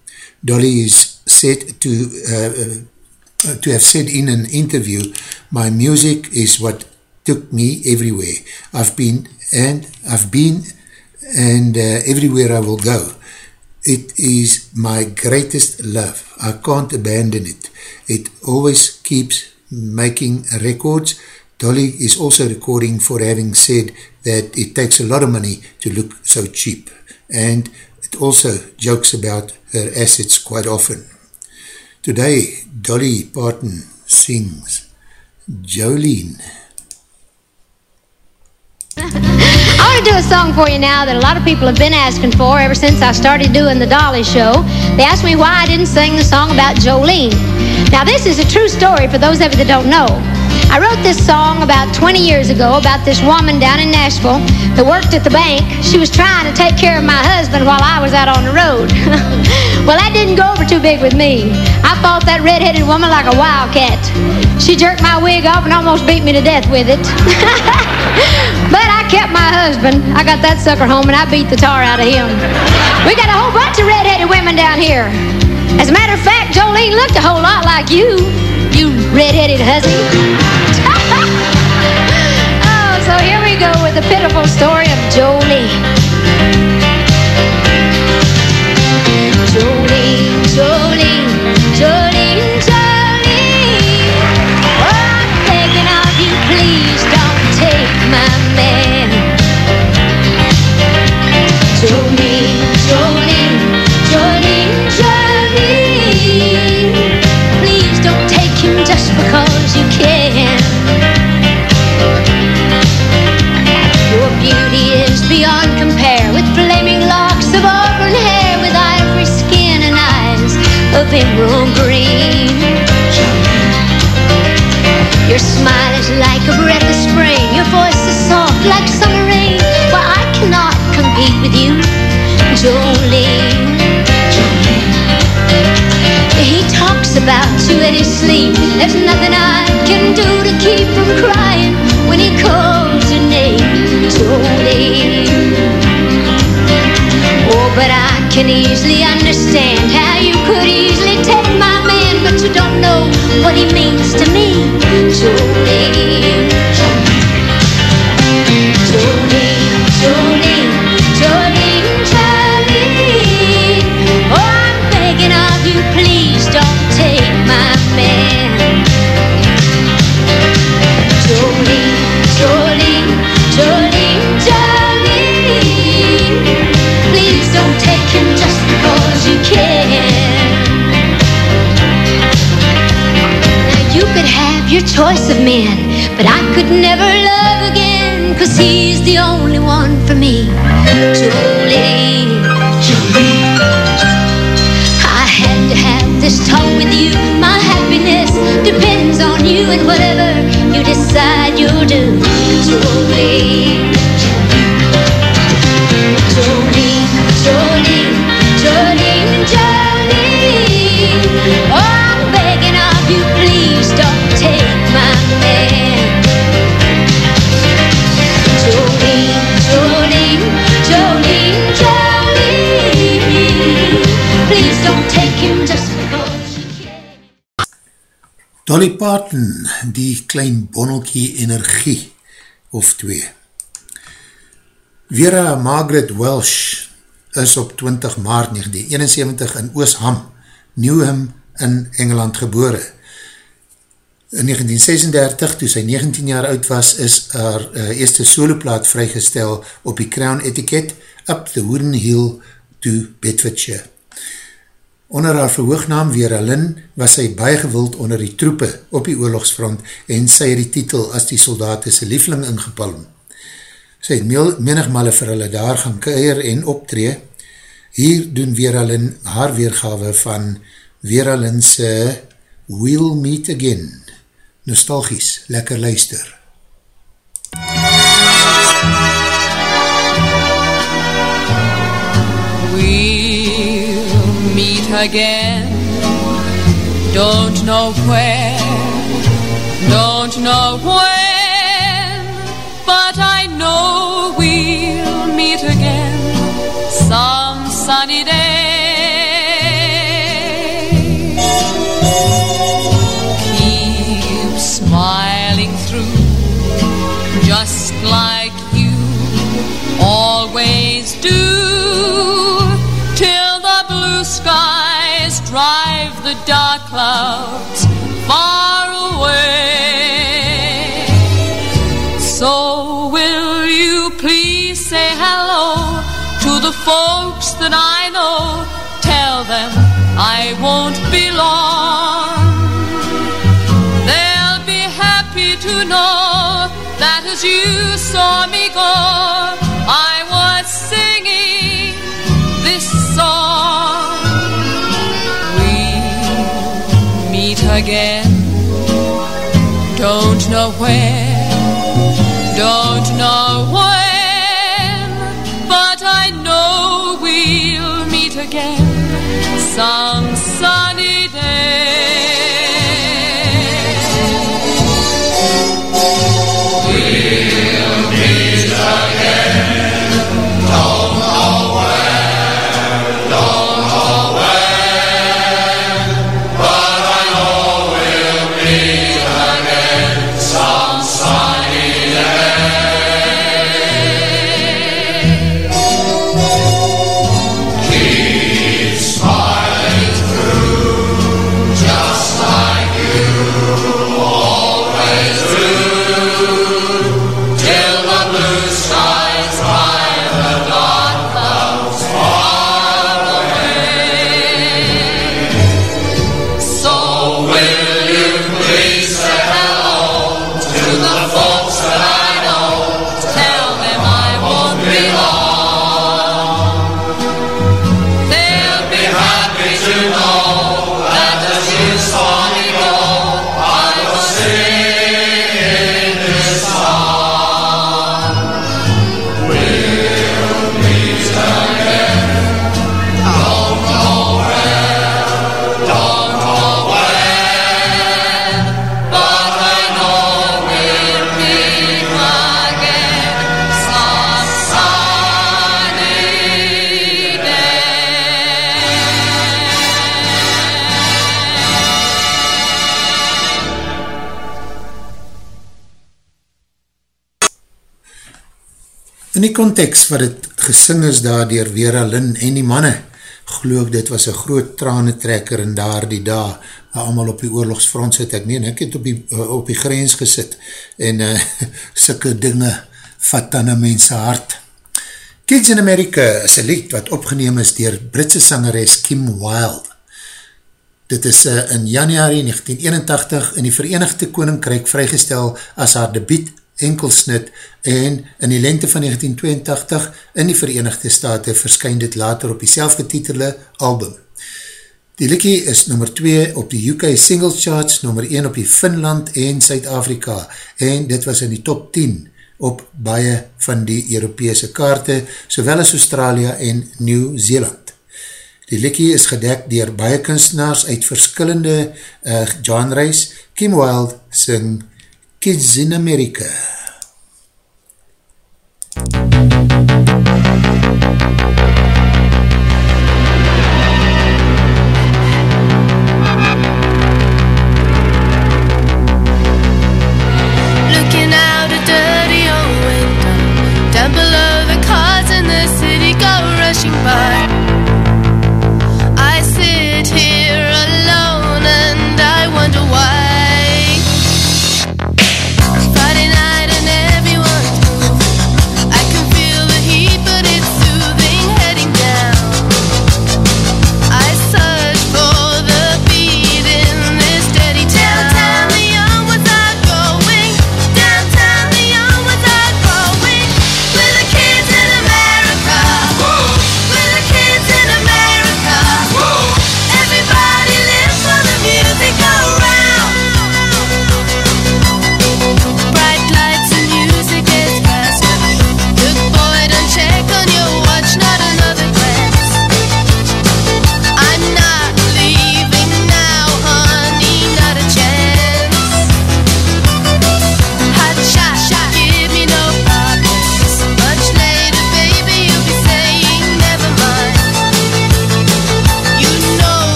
B: Dolly is said to uh, uh, to have said in an interview, my music is what took me everywhere. I've been and I've been and uh, everywhere I will go. It is my greatest love. I can't abandon it. It always keeps making records. Dolly is also recording for having said that it takes a lot of money to look so cheap. And also jokes about her assets quite often. Today, Dolly Parton sings Jolene.
M: I want to do a song for you now that a lot of people have been asking for ever since I started doing the Dolly Show. They asked me why I didn't sing the song about Jolene. Now, this is a true story for those of you that don't know. I wrote this song about 20 years ago about this woman down in Nashville that worked at the bank. She was trying to take care of my husband while I was out on the road. (laughs) well, that didn't go over too big with me. I fought that red-headed woman like a wildcat. She jerked my wig off and almost beat me to death with it. (laughs) but I kept my husband. I got that sucker home and I beat the tar out of him. We got a whole bunch of red-headed women down here. As a matter of fact, Jolene looked a whole lot like you, you red-headed hussy. So here we go with the pitiful story of Jolene.
B: Dolly Parton, die klein bonnelkie energie, of twee. Vera Margaret Welsh is op 20 maart 1971 in Oosham, Newham in Engeland gebore. In 1936, toe sy 19 jaar oud was, is haar uh, eerste soloplaat vrygestel op die Crown etiket Up the Wooden Hill to Bedfordshire. Onder haar verhoognaam Vera Lynn was sy baie gewild onder die troepe op die oorlogsfront en sy het die titel as die soldatese liefling ingepalm. Sy het menigmale vir hulle daar gaan keir en optree. Hier doen Vera Lynn haar weergawe van Vera Lynn se We'll Meet Again. Nostalgies, lekker luister.
N: Again. Don't know where, don't know when, but I know we'll meet again some sunny day. Keep smiling through, just like clouds far away. So will you please say hello to the folks that I know? Tell them I won't be long. They'll be happy to know that as you saw me go, know where, don't know when, but I know we'll meet again some
B: die context wat het gesing is daar dier Vera Lynn en die manne, geloof dit was een groot tranentrekker in daar die daar, waar allemaal op die oorlogsfront sit, ek meen, ek het op die, uh, op die grens gesit, en uh, (laughs) sikke dinge vat aan een mense hart. Kids in America is een lied wat opgeneem is dier Britse sangeres Kim Wilde. Dit is uh, in januari 1981 in die Verenigde Koninkryk vrygestel as haar debiet enkelsnit en in die lente van 1982 in die Verenigde Staten verskyn dit later op die selfgetitelde album. Die likkie is nummer 2 op die UK Singles Charts, nummer 1 op die Finland en Suid-Afrika en dit was in die top 10 op baie van die Europese kaarte, sowel as Australië en Nieuw-Zeeland. Die likkie is gedek dier baie kunstenaars uit verskillende uh, genres. Kim Wilde sing Kids in America.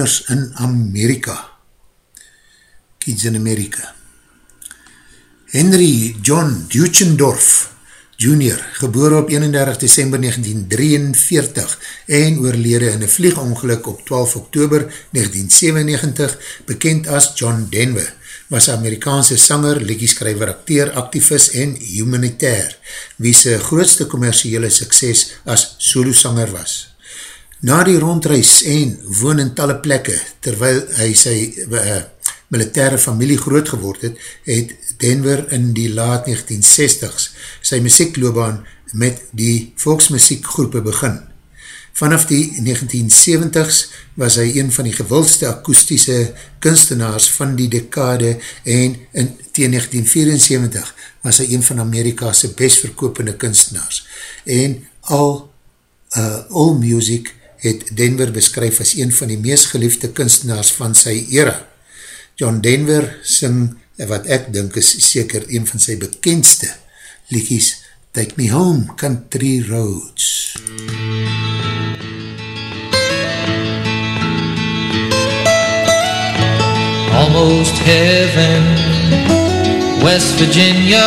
B: Kinders in Amerika. Kids in Amerika. Henry John Duchendorf Jr., geboor op 31 december 1943 en oorlede in een vliegongeluk op 12 oktober 1997, bekend as John Denver, was Amerikaanse sanger, lekkieskrijver, acteer, activist en humanitair, wie sy grootste commerciële sukses as solo-sanger was. Na die rondreis en woon in talle plekke, terwyl hy sy uh, militaire familie groot geword het, het Denver in die laat 1960s sy muziekloobaan met die volksmuziekgroepe begin. Vanaf die 1970s was hy een van die gewildste akoestische kunstenaars van die dekade en in tegen 1974 was hy een van Amerika's bestverkopende kunstenaars. En al uh, All Music het Denver beskryf as een van die meest geliefde kunstenaars van sy era. John Denver sing wat ek dink is seker een van sy bekendste liekies Take Me Home, Country Roads.
O: Almost heaven, West Virginia,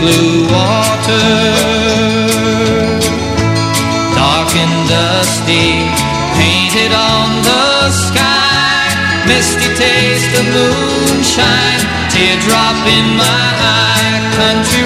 O: blue water. Dark and dusty, painted on the sky. Misty taste of moonshine, teardrop in my eye. Country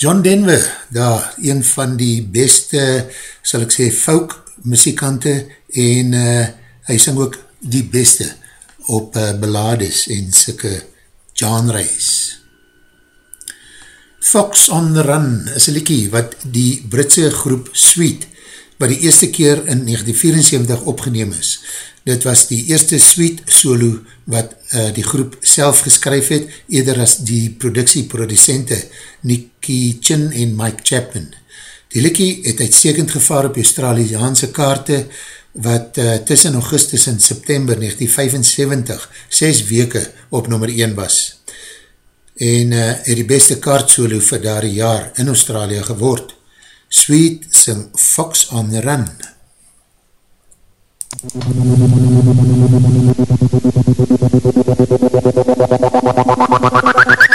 B: John Denver, daar een van die beste, sal ek sê, folk muzikante en uh, hy sing ook die beste op uh, belades en sikke genres. Fox on the Run is een liekie wat die Britse groep Sweet, wat die eerste keer in 1974 opgeneem is. Dit was die eerste Sweet solo wat uh, die groep self geskryf het, eerder as die productieproducente Nicky Chin en Mike Chapman. Die liekie het uitstekend gevaar op Australiaanse kaarte, wat uh, tussen augustus en september 1975 6 weke op nummer 1 was en uh, het die beste kaartsolo vir daar jaar in Australië geword. Sweet sing Fox on the Run.
C: Don't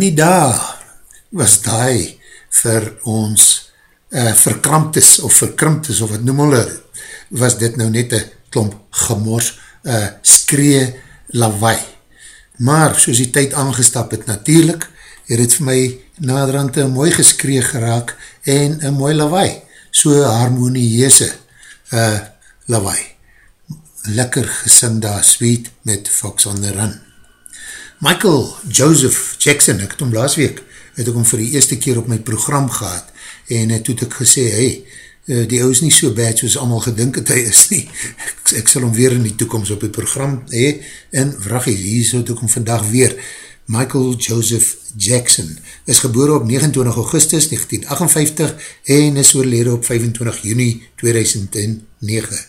B: In die dag was daai vir ons uh, verkramptes of verkrimptes of wat noem hulle, was dit nou net een klomp gemors, uh, skree, lawaai. Maar soos die tyd aangestap het natuurlijk, het het vir my naderhand een mooi geskree geraak en een mooi lawaai. So harmonieuse uh, lawaai. Lekker gesing daar, sweet, met Fox on the Run. Michael Joseph Jackson, ek het om laas week, het ek om vir die eerste keer op my program gehad, en het het ek gesê, hey, eh, die ou is nie so bad soos allemaal gedink het hy is nie, (laughs) ek, ek sal hom weer in die toekomst op die program, hey, en vrachie, hier so het ek hom vandag weer, Michael Joseph Jackson, is geboren op 29 augustus 1958, en is oorlede op 25 juni 2009.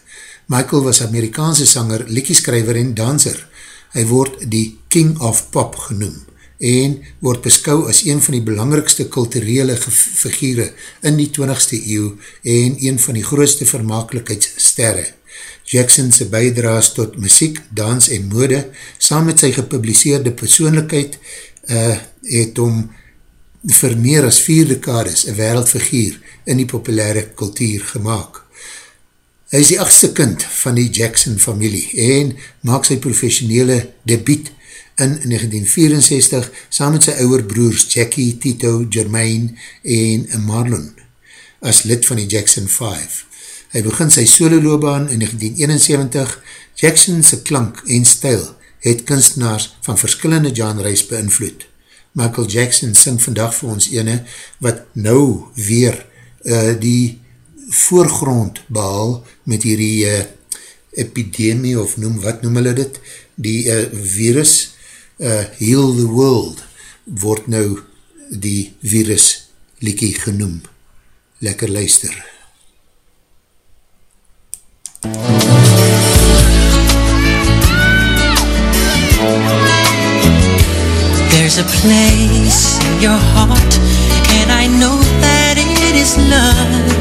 B: Michael was Amerikaanse sanger, liedjeskrijver en danser, Hy word die King of Pop genoem en word beskou as een van die belangrikste kulturele figure in die 20ste eeuw en een van die grootste vermakelijkheidssterre. Jackson's bijdraas tot muziek, dans en mode, saam met sy gepubliseerde persoonlijkheid, uh, het om vir meer as vier dekades een wereldfiguur in die populaire kultuur gemaakt. Hy is die achtste kind van die Jackson familie en maak sy professionele debiet in 1964 saam met sy ouwe broers Jackie, Tito, Jermaine en Marlon as lid van die Jackson 5. Hy begin sy solooloobaan in 1971. Jackson's klank en stijl het kunstenaars van verskillende genres beïnvloed. Michael Jackson sing vandag vir ons ene wat nou weer uh, die voorgrond behaal met hierdie uh, epidemie of noem, wat noem hulle dit? Die uh, virus uh, Heal the World word nou die virus liekie genoem. Lekker luister.
P: There's a place in your heart, and I know that it is love.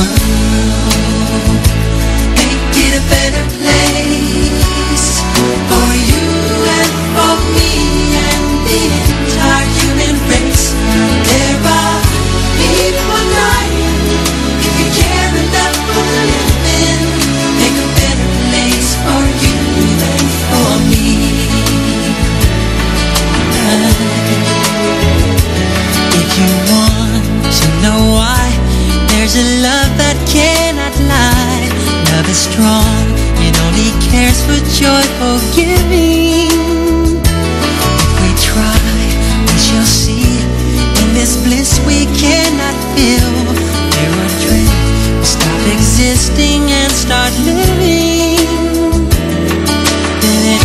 P: world, there's a love that cannot lie. Love is strong, it only cares for joyful giving. If we try, we shall see. In this bliss we cannot feel. There are dreams, stop existing and start living. Then it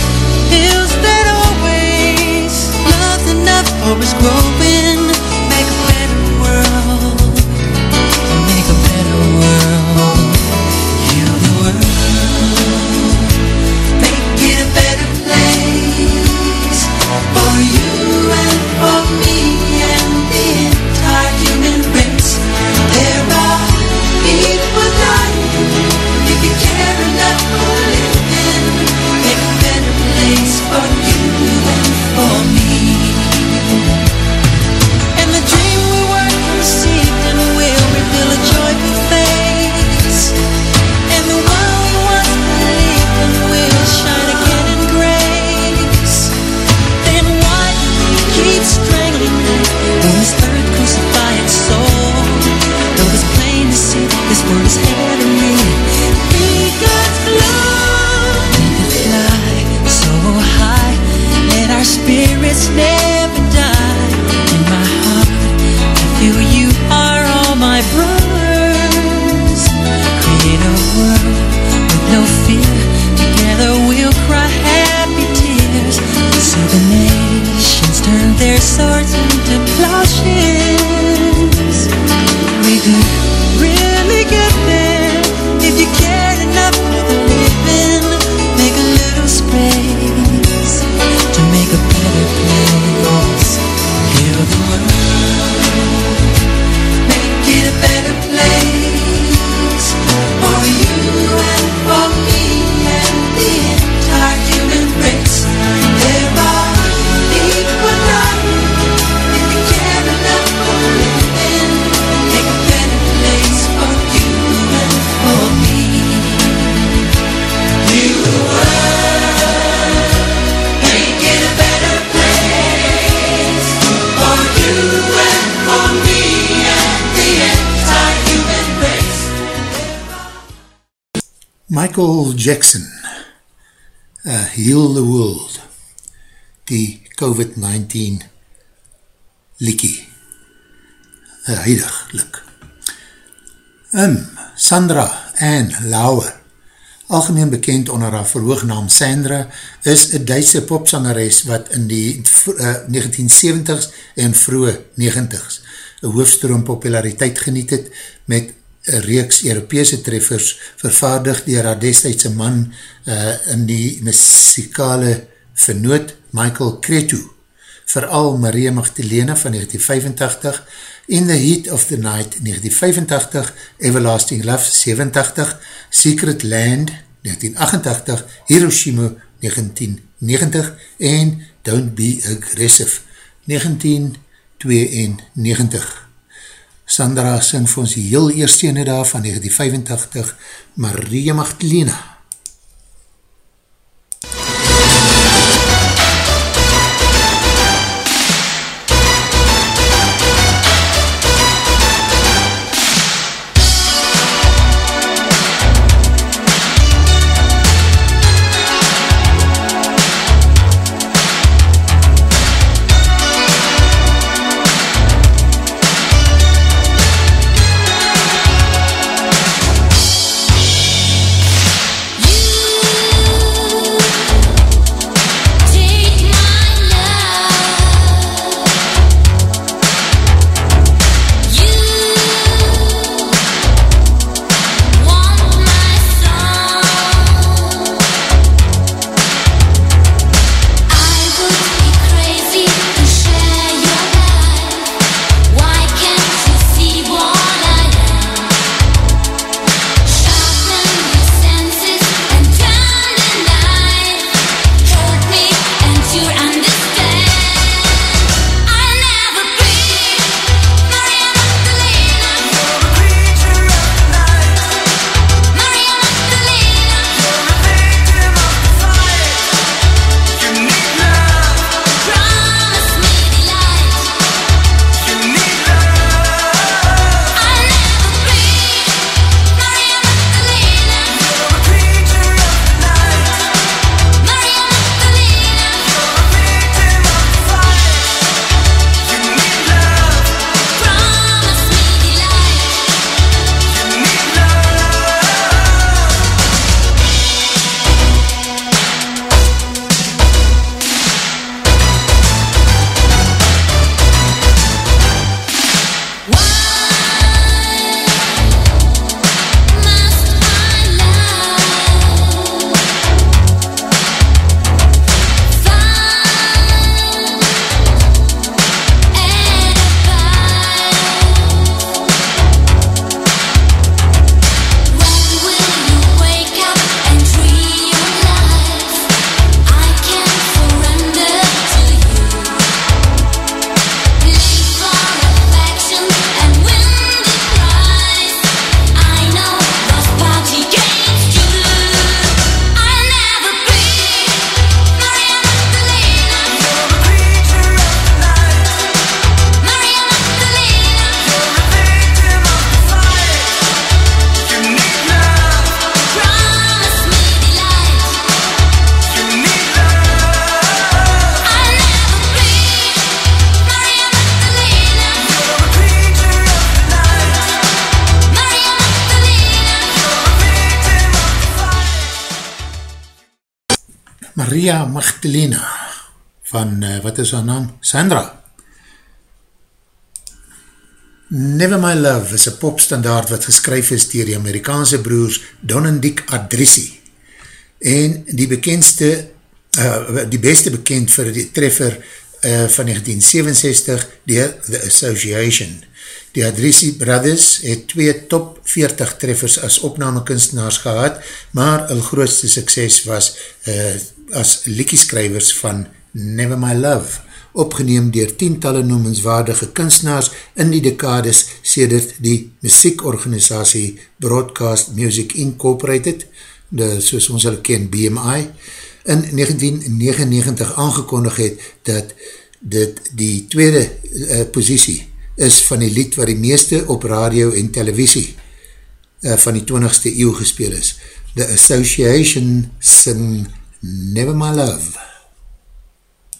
P: feels that always love's enough.
B: Michael Jackson uh, Heal the World die COVID-19 liekie. Uh, heiliglik um, Sandra Ann Lauer algemeen bekend onder haar verhoognaam Sandra is een Duitse popsangeres wat in die uh, 1970s en vroege 90s een hoofdstroom populariteit geniet het met reeks Europese treffers vervaardig dier haar destijdse man uh, in die muzikale vernoot Michael Cretu vooral Maria Magdalena van 1985, In the Heat of the Night 1985, Everlasting Love 87, Secret Land 1988, Hiroshima 1990 en Don't Be Aggressive 1992. Sandra sing vir ons die heel eerste ene daar van 1985, Maria Magdalena. Wat is haar naam? Sandra. Never My Love is een popstandaard wat geskryf is dier die Amerikaanse broers Don en Dick Adrissi. En die bekendste, uh, die beste bekend vir die treffer uh, van 1967, die The Association. Die Adrissi Brothers het twee top 40 treffers as opnamekunstenaars gehad, maar al grootste sukses was uh, as liekieskrywers van Never My Love, opgeneem dier tientalle noemenswaardige kunstenaars in die dekades sedert die muziekorganisatie Broadcast Music Incorporated, de, soos ons hulle ken BMI, in 1999 aangekondig het dat dit die tweede uh, positie is van die lied wat die meeste op radio en televisie uh, van die 20ste eeuw gespeel is. The Association sing Never My Love.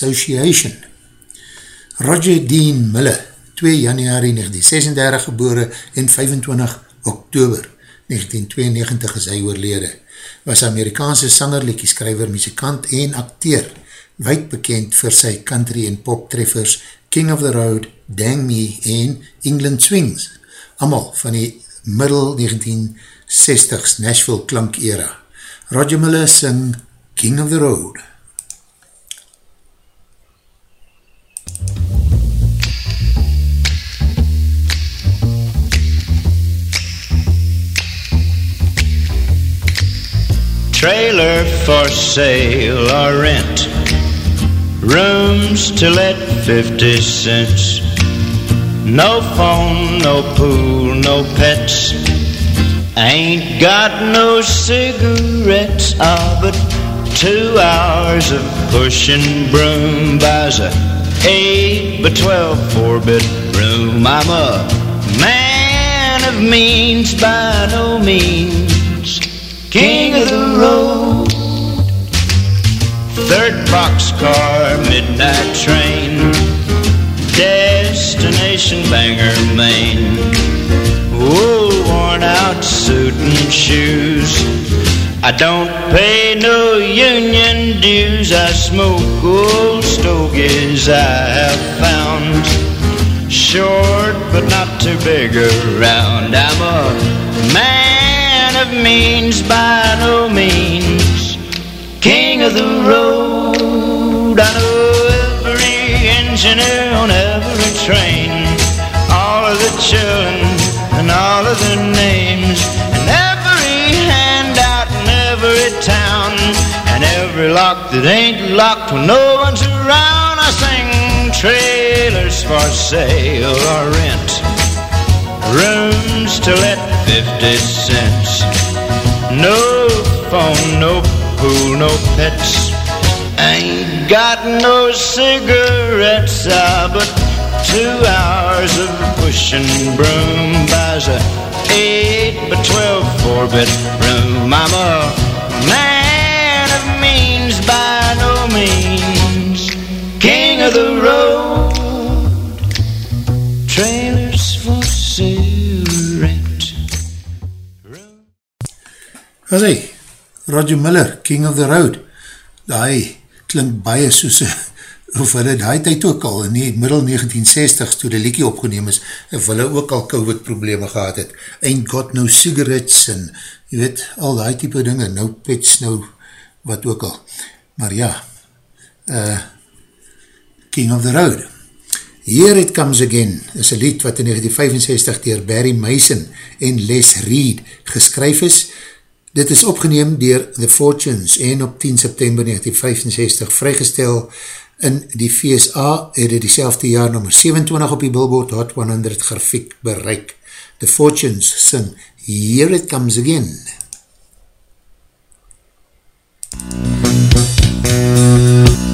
B: Association. Roger Dean Mille, 2 januari 1936 gebore en 25 oktober 1992 is hy oorlede, was Amerikaanse sanger, lekkieskrijver, muzikant en acteur, wijd bekend vir sy country en pop treffers King of the Road, Dang Me en England Swings, amal van die middel 1960s Nashville klank era. Roger Miller sing King of the Road.
Q: Trailer for sale or rent. Rooms to let 50 cents. No phone, no pool, no pets. Ain't got no cigarettes. Ah, but two hours of pushing broom buys a eight by twelve four bedroom. I'm a man of means by no means king of the road. Third boxcar, midnight train, destination Bangor, Maine. Wool worn out suit and shoes. I don't pay no union dues. I smoke old stogies I have found. Short but not too big around. I'm a man of means by no means. King of the road. I know every engineer on every train. All of the children and all of their names. Every lock that ain't locked when no one's around. I sing trailers for sale or rent. Rooms to let 50 cents. No phone, no pool, no pets. Ain't got no cigarettes, ah, but two hours of pushing broom buys a eight by twelve four bedroom. I'm a man means, king of the road. Trailers for sale, rent.
B: Was hy, Roger Miller, King of the Road, die klink baie soos of hulle die tyd ook al in die middel 1960s toe die liekie opgeneem is, of hulle ook al COVID probleme gehad het, ain't got no cigarettes en jy weet, al die type dinge, no pets, no wat ook al. Maar ja, uh, King of the Road. Here It Comes Again is een lied wat in 1965 dier Barry Mason en Les Reed geskryf is. Dit is opgeneem dier The Fortunes en op 10 september 1965 vrygestel In die VSA het het die jaar nummer 27 op die Billboard Hot 100 grafiek bereik. The Fortunes sing Here It Comes Again.
R: When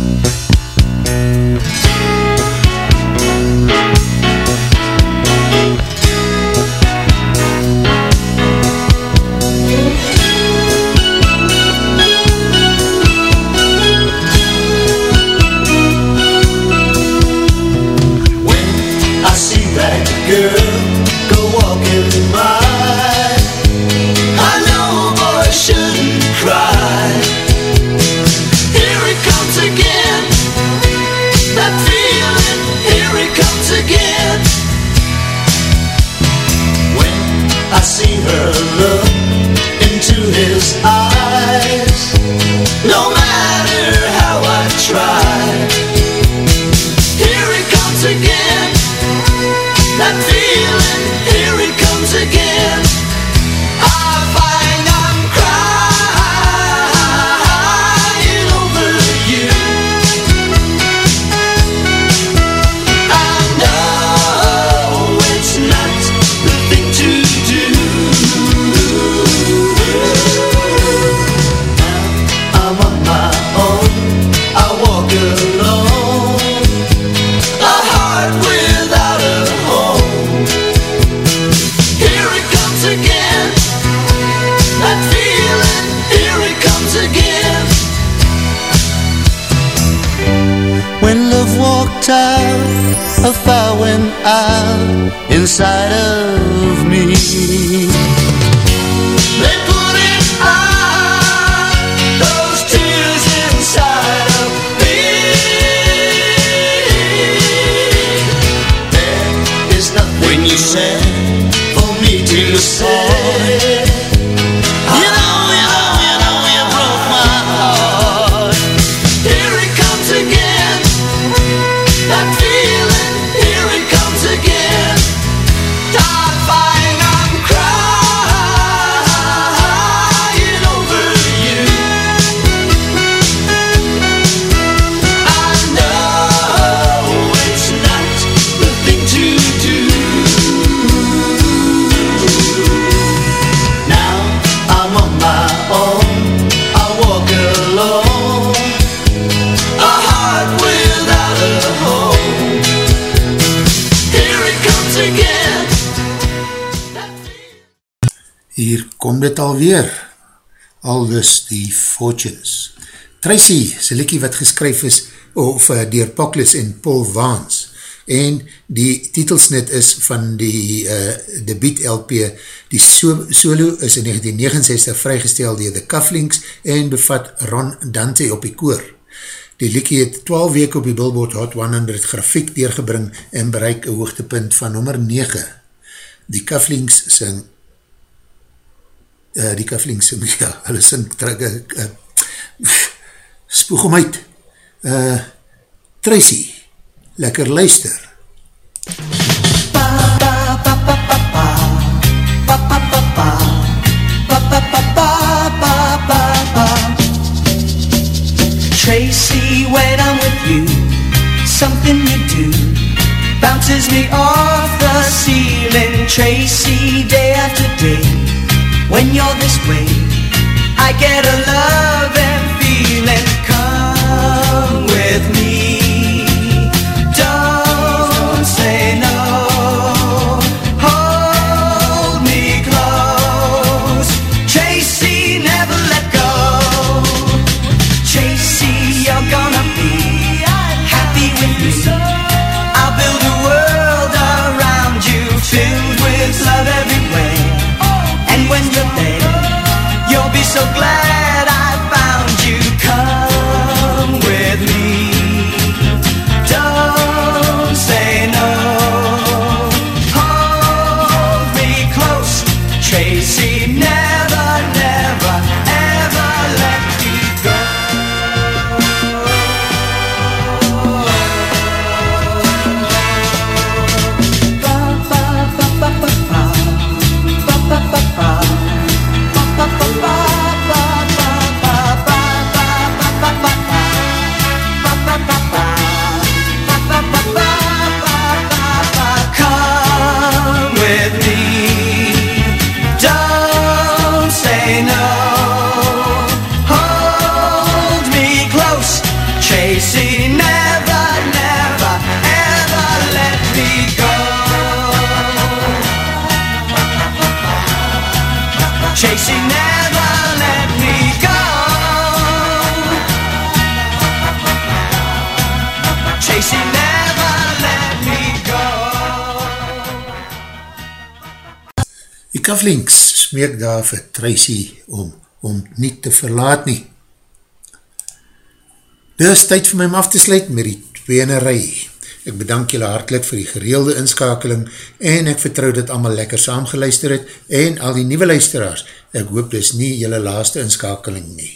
B: dit alweer. Aldus die Fortunes. Tracy, sy liekie wat geskryf is, of uh, dier Pocklis en Paul Waans. En die titelsnit is van die uh, debiet LP. Die so solo is in 1969 vrygestel dier The Cufflinks en bevat Ron Dante op die koor. Die liekie het 12 weke op die Billboard Hot 100 grafiek deurgebring en bereik een hoogtepunt van nummer 9. Die Cufflinks sing uh, die Cufflinks sing, (laughs) ja, hulle sing trek, uh, uh, spoeg om uit. Uh, Tracy, lekker luister.
S: Tracy, when I'm with you, something you do bounces me off the ceiling. Tracy, day after day, when you're this way, I get a love glad
B: Cufflinks smeek daar vir Tracy om, om nie te verlaat nie. Dit is tyd vir my om af te sluit met die tweene rij. Ek bedank julle hartelijk vir die gereelde inskakeling en ek vertrouw dat allemaal lekker saamgeluister het en al die nieuwe luisteraars, ek hoop dis nie julle laaste inskakeling nie.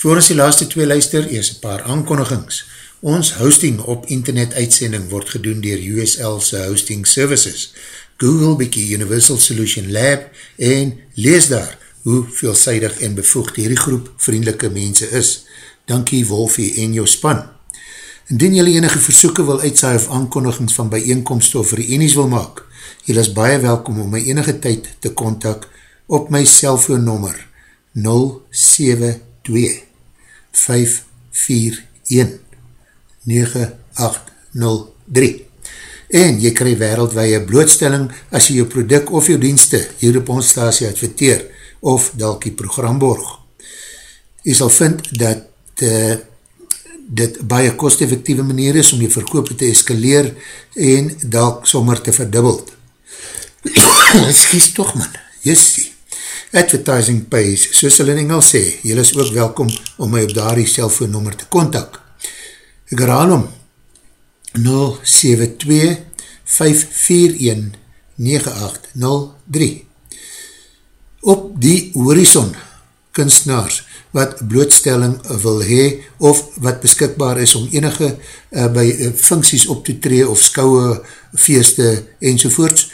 B: Voor ons die laaste twee luister, eers een paar aankondigings. Ons hosting op internet uitsending word gedoen dier USL's hosting services. Google bykie Universal Solution Lab en lees daar hoe veelzijdig en bevoegd hierdie groep vriendelike mense is. Dankie Wolfie en jou span. Indien jylle enige versoeken wil uitsaai of aankondigings van bijeenkomst of reenies wil maak, jylle is baie welkom om my enige tyd te kontak op my cellfoonnummer 072 541 9803 en jy krij wereldwee blootstelling as jy jou product of jou dienste hier op ons stasie adverteer of dalkie program borg. Jy sal vind dat uh, dit baie kost-effectieve manier is om jy verkoop te eskaleer en dalk sommer te verdubbeld. Skies (coughs) toch man, jissie. Advertising pays, soos hulle in Engels sê, jy is ook welkom om my op daar die cellfoonnummer te kontak. Ek herhaal om 072-541-9803 Op die horizon kunstenaars wat blootstelling wil hee of wat beskikbaar is om enige uh, by uh, funksies op te tree of skouwe, feeste enzovoorts.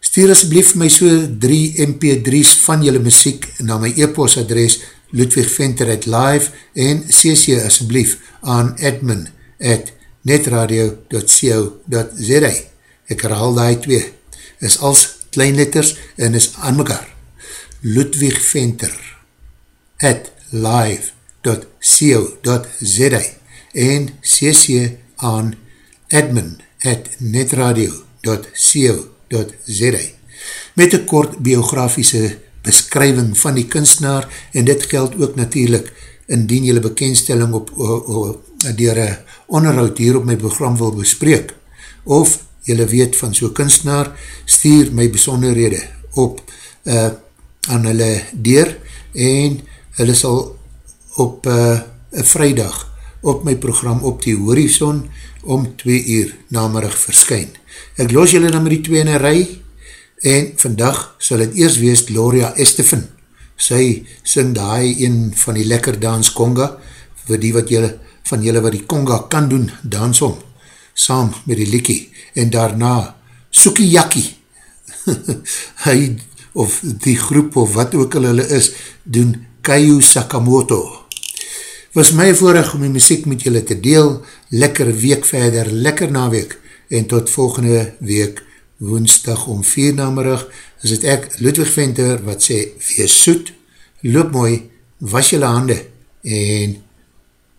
B: Stuur asblief my so 3 mp3's van julle muziek na my e-post adres ludwigventer at live en cc asblief aan admin at netradio.co.za Ek herhaal die twee. Is als kleinletters en is aan mekaar. Ludwig Venter at live.co.za en cc aan admin at netradio.co.za met een kort biografiese beskrywing van die kunstenaar en dit geld ook natuurlijk indien jylle bekendstelling op, op, dier een onderhoud hier op my program wil bespreek of jylle weet van so'n kunstenaar stuur my besonderhede op uh, aan hulle deur en hulle sal op uh, vrijdag op my program op die horizon om 2 uur namerig verskyn. Ek los julle na met die twee in een rij en vandag sal het eerst wees Gloria Estefan. Sy sing daai een van die lekker dans conga vir die wat julle, van julle wat die conga kan doen, dans om, saam met die liekie en daarna Sukiyaki. (laughs) Hy of die groep of wat ook hulle is, doen Kayu Sakamoto. Was my voorig om die muziek met julle te deel, lekker week verder, lekker naweek, en tot volgende week woensdag om vier namerig, is het ek Ludwig Venter wat sê, wees soet, loop mooi, was julle hande, en